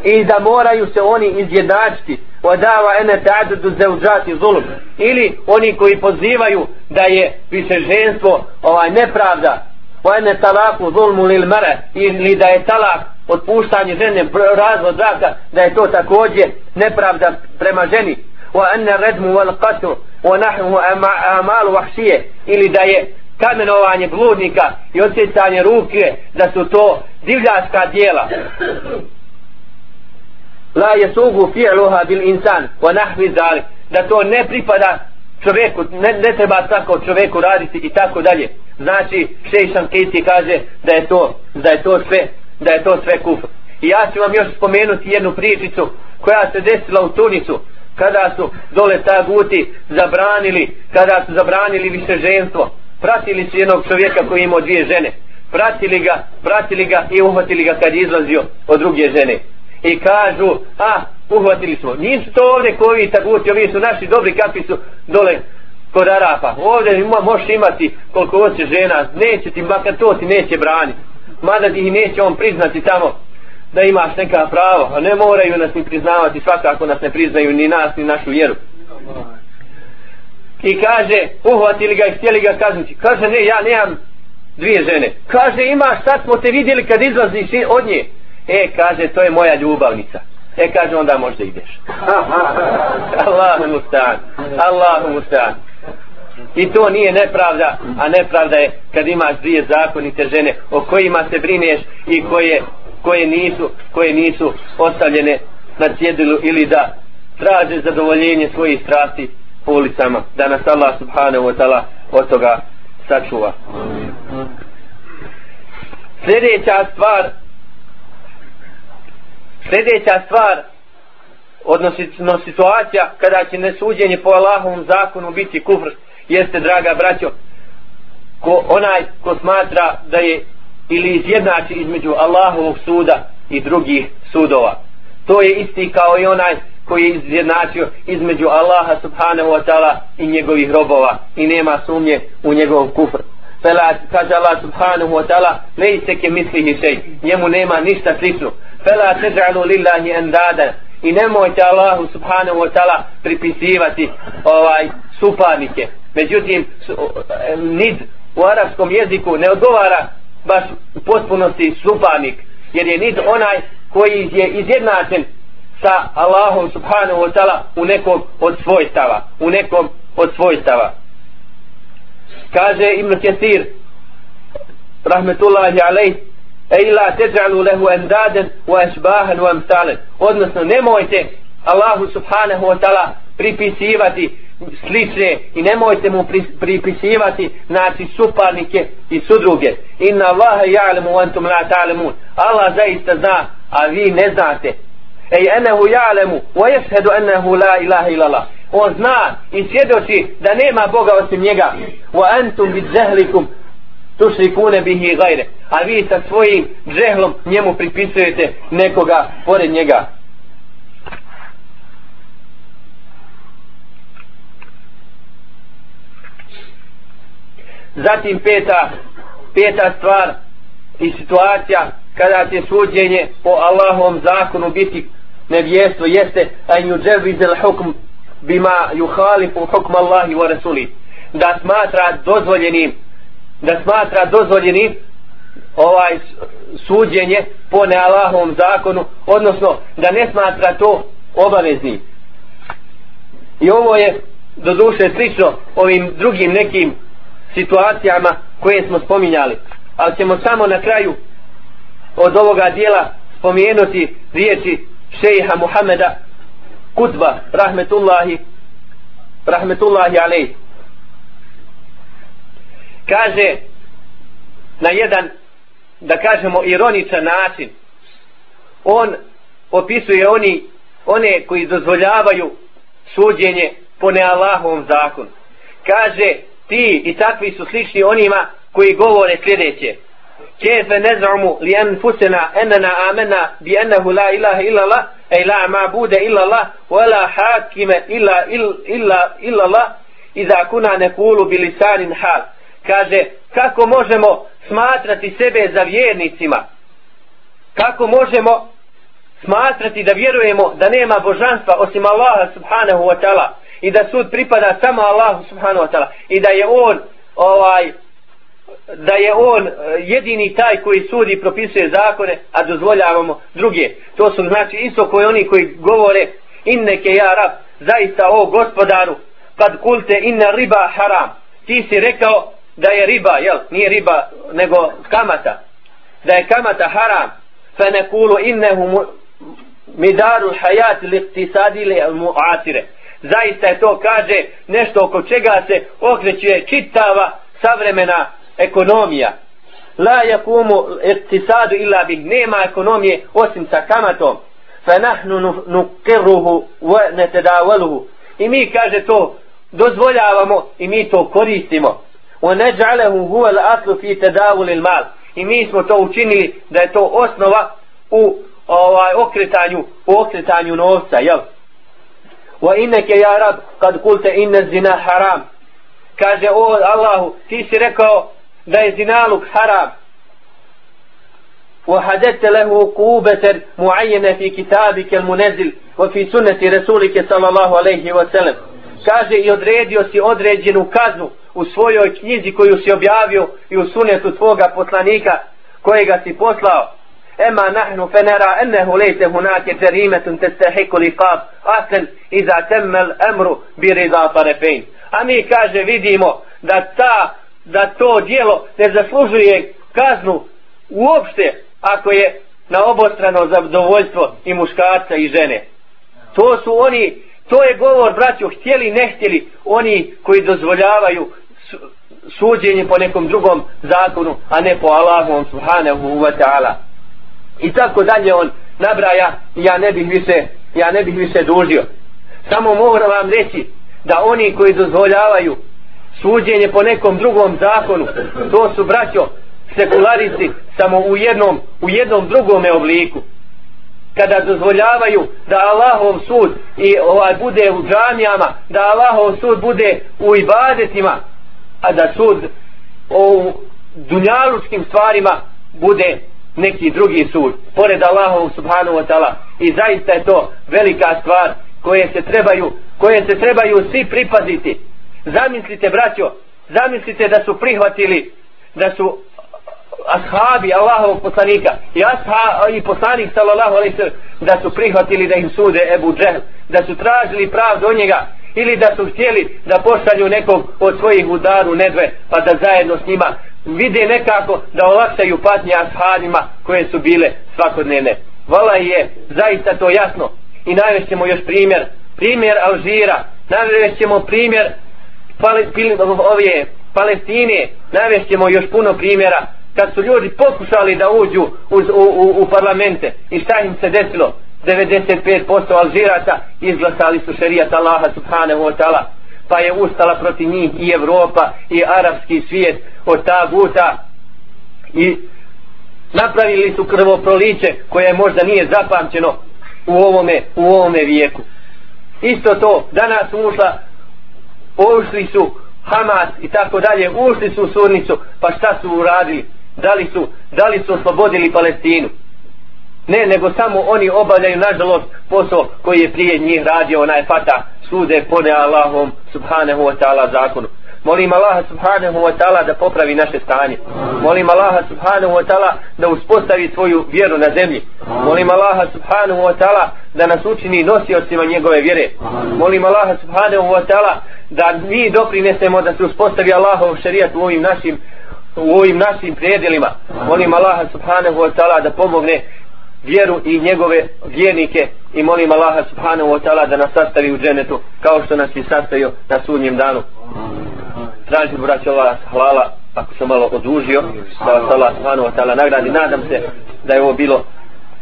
Speaker 1: i da moraju se oni izjednačiti odava ene ta'adudu zeuđati zulum ili oni koji pozivaju da je višeženstvo ovaj nepravda. o ene talaku zulmu lil mare ili da je talak otpuštanje žene razvod braka da je to također nepravda prema ženi. o ene redmu wal qatu o nahmu amalu vahšije ili da je kamenovanje bludnika i osjecanje ruke da su to divljačka dijela la yasugu fi'luha bil insan wa nahwi zalik. Da to ne pripada čovjeku ne, ne treba tako čovjeku raditi i tako dalje. Znači šejšan Kiti kaže da je to da je to sve da je to sve kufr. I ja ću vam još spomenuti jednu pričicu koja se desila u Tunisu kada su dole ta guti zabranili kada su zabranili više ženstvo pratili su jednog čovjeka koji imao dvije žene. Pratili ga, pratili ga i uhvatili ga kad je izlazio od druge žene i kažu, a, uhvatili smo. Nisu to ovdje koji taguti, ovi su naši dobri kakvi su dole kod Arapa. Ovdje ima, možeš imati koliko hoće žena, neće ti, makar to ti neće braniti. Mada ti neće on priznati tamo da imaš neka pravo, a ne moraju nas ni priznavati, svakako nas ne priznaju ni nas, ni našu vjeru. I kaže, uhvatili ga i htjeli ga kaznuti. Kaže, ne, ja nemam dvije žene. Kaže, imaš, sad smo te vidjeli kad izlaziš od nje e kaže to je moja ljubavnica. E kaže onda možda ideš. Allahu mustan Allahu mustan. I to nije nepravda a nepravda je kad imaš dvije zakonite žene o kojima se brineš i koje, koje nisu koje nisu ostavljene na cjedilu ili da traže zadovoljenje svojih strasti po ulicama. Da nas Allah subhanahu wa ta'ala od toga sačuva. Sljedeća stvar sljedeća stvar odnosno situacija kada će nesuđenje po Allahovom zakonu biti kufr jeste draga braćo ko, onaj ko smatra da je ili izjednači između Allahovog suda i drugih sudova. To je isti kao i onaj koji je izjednačio između Allaha subhanahu wa ta'ala i njegovih robova i nema sumnje u njegov kufr. Fela kaže Allah subhanahu wa ta'ala lejse ke mislihi šej. Njemu nema ništa slično fela težalu lillahi endada i nemojte Allahu subhanahu wa ta'ala pripisivati ovaj suparnike. Međutim eh, nid u arapskom jeziku ne odgovara baš u potpunosti suparnik. Jer je nid onaj koji je izjednačen sa Allahom subhanahu wa ta'ala u nekom od svojstava. U nekom od svojstava. Kaže Ibn Kesir rahmetullahi alaih e ila teđalu lehu endaden wa ešbahan wa emtalen. Odnosno, nemojte Allahu subhanahu wa ta'ala pripisivati slične i nemojte mu pripisivati znači suparnike i sudruge. Inna Allaha ja'lemu wa antum la ta'lemun. Allah zaista zna, a vi ne znate. Ej enehu ja'lemu wa yashhadu ennehu la ilaha ila Allah. on zna i svjedoči da nema Boga osim njega wa antum bid zahlikum tušrikune bihi gajre. A vi sa svojim džehlom njemu pripisujete nekoga pored njega. Zatim peta peta stvar i situacija kada će suđenje po Allahovom zakonu biti nevjestvo jeste an ju dževizel hukm bima yuhalifu hukm Allahi wa rasuli. Da smatra dozvoljenim da smatra dozvoljeni ovaj suđenje po nealahovom zakonu odnosno da ne smatra to obaveznim. I ovo je do duše slično ovim drugim nekim situacijama koje smo spominjali. Ali ćemo samo na kraju od ovoga dijela spomenuti riječi šejiha Muhameda Kutba rahmetullahi rahmetullahi alejhi kaže na jedan da kažemo ironičan način on opisuje oni one koji dozvoljavaju suđenje po ne Allahovom zakonu kaže ti i takvi su slični onima koji govore sljedeće كيف نزعم لأنفسنا أننا آمنا بأنه لا إله إلا الله أي لا معبود إلا الله ولا حاكم إلا, إلا, إلا الله إذا كنا نقول بلسان حال kaže kako možemo smatrati sebe za vjernicima kako možemo smatrati da vjerujemo da nema božanstva osim Allaha subhanahu wa ta'ala i da sud pripada samo Allahu subhanahu wa ta'ala i da je on ovaj da je on jedini taj koji sudi i propisuje zakone, a dozvoljavamo druge. To su znači isto koji oni koji govore inneke ja rab, zaista o gospodaru, kad kulte inna riba haram. Ti si rekao da je riba, jel, nije riba, nego kamata. Da je kamata haram. Fa nekulu innehu midaru hajat li iktisadi li mu'atire. Zaista je to kaže nešto oko čega se okreće čitava savremena ekonomija la yakumu iktisadu illa bih nema ekonomije osim sa kamatom fa nahnu nuqirruhu wa netedavaluhu. i mi kaže to dozvoljavamo i mi to koristimo wa naj'aluhu huwa al-aslu fi tadawul al-mal i mi smo to učinili da je to osnova u ovaj okretanju u okretanju novca jel wa innaka ya rab kad kulta inna zina haram kaže o Allahu ti si rekao da je zinaluk haram وحددت له قوبة معينة في كتابك المنزل وفي سنة رسولك صلى الله عليه وسلم kaže i odredio si određenu kaznu u svojoj knjizi koju si objavio i u sunetu tvoga poslanika kojega si poslao ema nahnu fenera ennehu lejte hunake džerimetun testehiku liqab asen iza temmel emru bi rida tarefein a mi kaže vidimo da ta da to dijelo ne zaslužuje kaznu uopšte ako je na obostrano zadovoljstvo i muškarca i žene. To su oni, to je govor, braćo, htjeli, ne htjeli, oni koji dozvoljavaju suđenje po nekom drugom zakonu, a ne po Allahom subhanahu wa ta'ala. I tako dalje on nabraja, ja ne bih više, ja ne bih više dužio. Samo moram vam reći da oni koji dozvoljavaju suđenje po nekom drugom zakonu to su braćo sekularisti samo u jednom u jednom drugom obliku kada dozvoljavaju da Allahov sud i ovaj bude u džamijama da Allahov sud bude u ibadetima a da sud o dunjalučkim stvarima bude neki drugi sud pored Allahov subhanahu wa ta'ala. I zaista je to velika stvar koje se trebaju koje se trebaju svi pripaziti. Zamislite braćo zamislite da su prihvatili da su ashabi Allahovog poslanika i, asha, i poslanik sallallahu alaihi sallam da su prihvatili da im sude Ebu Džehl da su tražili pravdu od njega ili da su htjeli da pošalju nekog od svojih udaru nedve pa da zajedno s njima vide nekako da olakšaju patnje ashabima koje su bile svakodnevne. Vala je zaista to jasno. I navešćemo još primjer. Primjer Alžira. Navešćemo primjer ove Palestine. Navešćemo još puno primjera. Kad su ljudi pokušali da uđu u, u, u, u parlamente. I šta im se desilo? 95% Alžiraca izglasali su šerijat Allaha subhanahu wa ta'ala pa je ustala protiv njih i Evropa i arapski svijet od ta guta i napravili su krvoproliće koje možda nije zapamćeno u ovome, u ovome vijeku. Isto to danas ušla ušli su Hamas i tako dalje ušli su u surnicu pa šta su uradili? Da li su, da li su oslobodili Palestinu? Ne nego samo oni obavljaju nažalost posao koji je prije njih radio onaj fata sude pone Allahom subhanahu wa ta'ala zakonu. Molim Allaha subhanahu wa ta'ala da popravi naše stanje. Molim Allaha subhanahu wa ta'ala da uspostavi svoju vjeru na zemlji. Molim Allaha subhanahu wa ta'ala da nas učini nosiocima njegove vjere. Molim Allaha subhanahu wa ta'ala da mi doprinesemo da se uspostavi Allahov šarijat u ovim našim u ovim našim predjelima. molim Allaha subhanahu wa ta'ala da pomogne vjeru i njegove vjernike i molim Allaha subhanahu wa ta'ala da nas sastavi u dženetu kao što nas je sastavio na sudnjem danu. Tražim braći Allah hvala ako sam malo odužio da vas Allah subhanahu wa ta'ala nagradi. Nadam se da je ovo bilo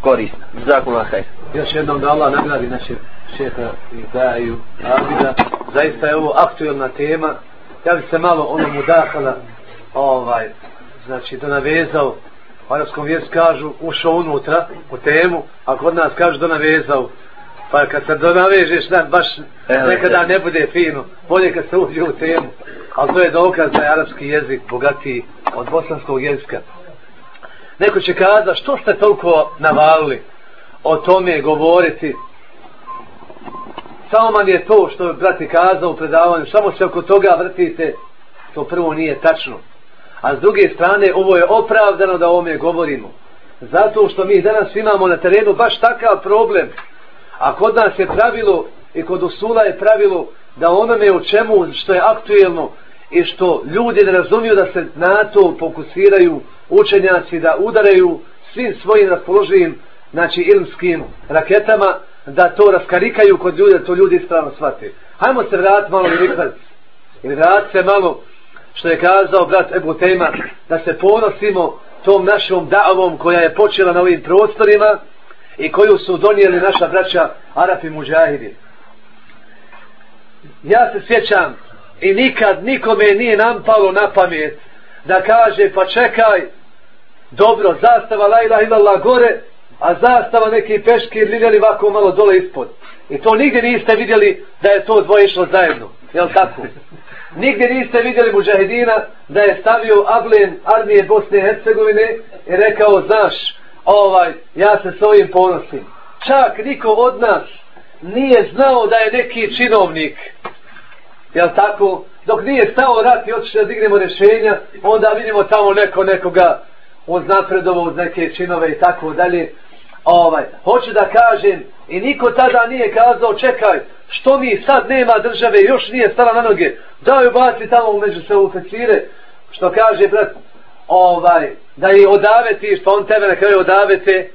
Speaker 1: korisno. Zakon Allah
Speaker 2: još jednom da Allah nagradi naše šeha i daju Abida. Zaista je ovo aktualna tema. Ja bih se malo ono mu dahala ovaj znači da navezao u arabskom vjeru kažu ušao unutra u temu, a kod nas kažu da navezao. Pa kad se donavežeš, da baš nekada ne bude fino, bolje kad se uđe u temu. Ali to je dokaz da je arapski jezik bogatiji od bosanskog jezika. Neko će kaza, što ste toliko navalili o tome govoriti? Samo man je to što je brati kazao u predavanju, samo se oko toga vrtite, to prvo nije tačno. A s druge strane, ovo je opravdano da o ovome govorimo. Zato što mi danas imamo na terenu baš takav problem. A kod nas je pravilo i kod Usula je pravilo da onome o čemu što je aktuelno i što ljudi ne razumiju da se na to fokusiraju učenjaci da udaraju svim svojim raspoloživim znači ilmskim raketama da to raskarikaju kod ljudi da to ljudi strano shvate. Hajmo se vratiti malo i Ili vrat se malo što je kazao brat Ebu Tejma, da se ponosimo tom našom davom koja je počela na ovim prostorima i koju su donijeli naša braća Arapi Muđahidi. Ja se sjećam i nikad nikome nije nam palo na pamet da kaže pa čekaj dobro, zastava la ilaha illallah gore a zastava neki peški vidjeli ovako malo dole ispod. I to nigdje niste vidjeli da je to dvoje išlo zajedno. Jel tako? Nigdje niste vidjeli muđahedina da je stavio ablen armije Bosne i Hercegovine i rekao, znaš, ovaj, ja se s ovim ponosim. Čak niko od nas nije znao da je neki činovnik. Jel tako? Dok nije stao rat i otišli da dignemo rešenja, onda vidimo tamo neko nekoga uz napredovo, uz neke činove i tako dalje. Ovaj, hoću da kažem, i niko tada nije kazao, čekaj, što mi sad nema države, još nije stala na noge, da ju baci tamo među se u fecire, što kaže brat, ovaj, da je odaveti, što on tebe na kraju odavete.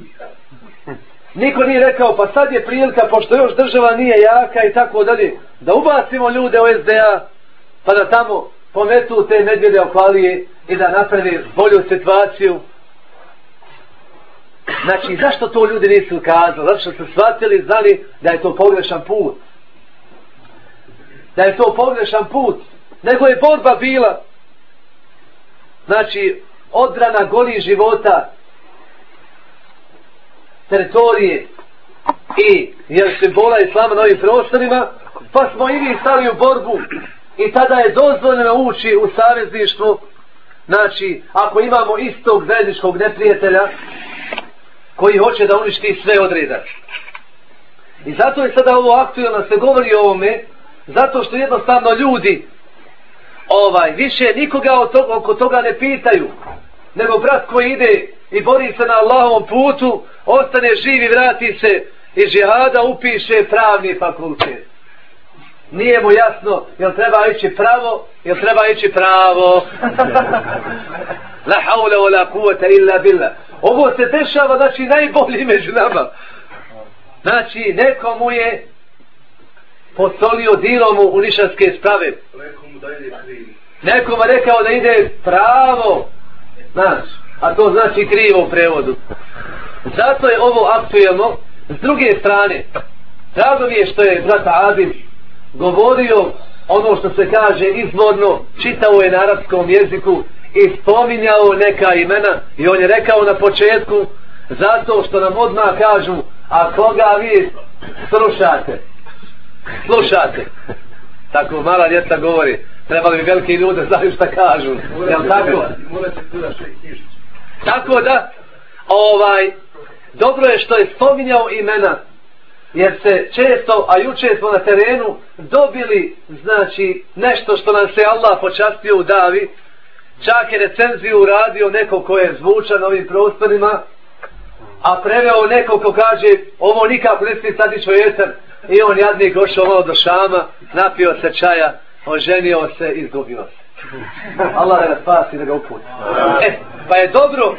Speaker 2: Niko nije rekao, pa sad je prilika, pošto još država nije jaka i tako dalje, da ubacimo ljude u SDA, pa da tamo pometu te medvjede okvalije i da napravi bolju situaciju. Znači, zašto to ljudi nisu ukazali? Zato što su shvatili, znali da je to pogrešan put. Da je to pogrešan put. Nego je borba bila. Znači, odbrana goli života, teritorije i jer se bola islama na ovim prostorima, pa smo i mi stali u borbu i tada je dozvoljeno ući u savezništvo, znači, ako imamo istog zajedničkog neprijatelja, koji hoće da uništi sve odreda. I zato je sada ovo aktualno, se govori o ovome, zato što jednostavno ljudi ovaj više nikoga od toga, oko toga ne pitaju, nego brat koji ide i bori se na Allahovom putu, ostane živi, vrati se i žihada upiše pravni fakultet. Nije mu jasno, jel treba ići pravo, jel treba ići pravo. la haule wa la kuvata illa billah. Ovo se dešava, znači, najbolji među nama. Znači, nekomu je posolio dilomu u nišanske sprave. Nekomu rekao da ide pravo. Znaš, a to znači krivo u prevodu. Zato je ovo aktuelno S druge strane, drago mi je što je brata Adil govorio ono što se kaže izvorno, čitao je na arapskom jeziku i spominjao neka imena i on je rekao na početku zato što nam odmah kažu a koga vi slušate? Slušate. Tako mala djeca govori trebali bi veliki ljudi znaju šta kažu. Jel tako? tako da ovaj dobro je što je spominjao imena jer se često, a juče smo na terenu dobili znači nešto što nam se Allah počastio u davi čak je recenziju uradio neko ko je zvučan ovim prostorima a preveo neko ko kaže ovo nikako nisi smije sad i on jadnik došao malo do šama napio se čaja oženio se i izgubio se. Allah da ga spasi da ga uputi. E, pa je dobro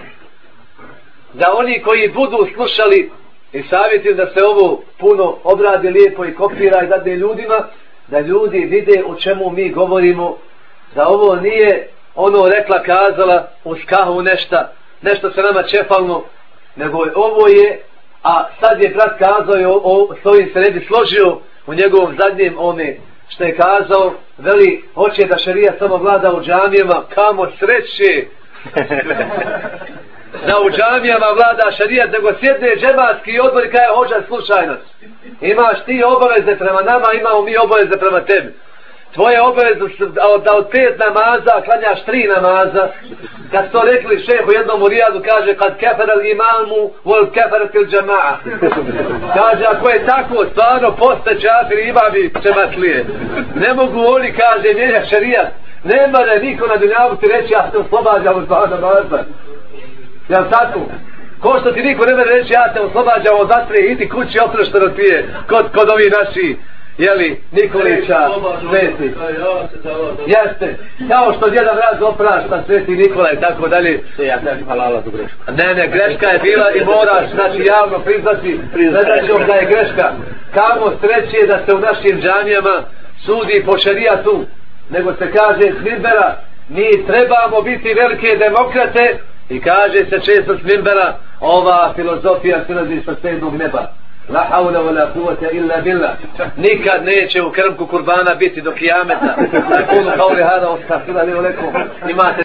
Speaker 2: da oni koji budu slušali i savjetujem da se ovo puno obradi lijepo i kopira i dadne ljudima da ljudi vide o čemu mi govorimo da ovo nije ono rekla kazala u skahu nešta nešto se nama čefalno nego ovo je a sad je brat kazao i o, o svojim se ne bi složio u njegovom zadnjem ome što je kazao veli hoće da šarija samo vlada u džamijama kamo sreće da u džamijama vlada šarijat, nego sjedne džematski odbor i kaže hođa slušaj nas. Imaš ti obaveze prema nama, imamo mi obaveze prema tebi. Tvoje obaveze da od, da od pet namaza klanjaš tri namaza. Kad to rekli šehu jednom u rijadu, kaže kad kefer al imamu, vol kefer til džema'a. Kaže, ako je tako, stvarno poste čafir imami čematlije. Ne mogu oni, kaže, mijenja šarijat. Nema da niko na dunjavu ti reći, ja se oslobađam od dva namaza. Jel tako? Ko što ti niko ne mene reći, ja te oslobađam od zatre idi kući oprošteno ti je kod, kod ovi naši jeli, Nikolića, sveti. Jeste. Kao što jedan raz oprašta sveti Nikola i tako dalje.
Speaker 1: Se ja tebi halala tu grešku.
Speaker 2: Ne, ne, greška je bila i moraš, znači javno priznati, znači da je greška. Kamo sreće da se u našim džanijama sudi po šarijatu, nego se kaže Smirbera, mi trebamo biti velike demokrate, I kaže se često s mimbera, ova filozofija silazi sa sedmog neba. La haula wa la kuvata illa billah. Nikad neće u krmku kurbana biti do kijameta. Kulu kauli hada, ostavila li u leku. Imate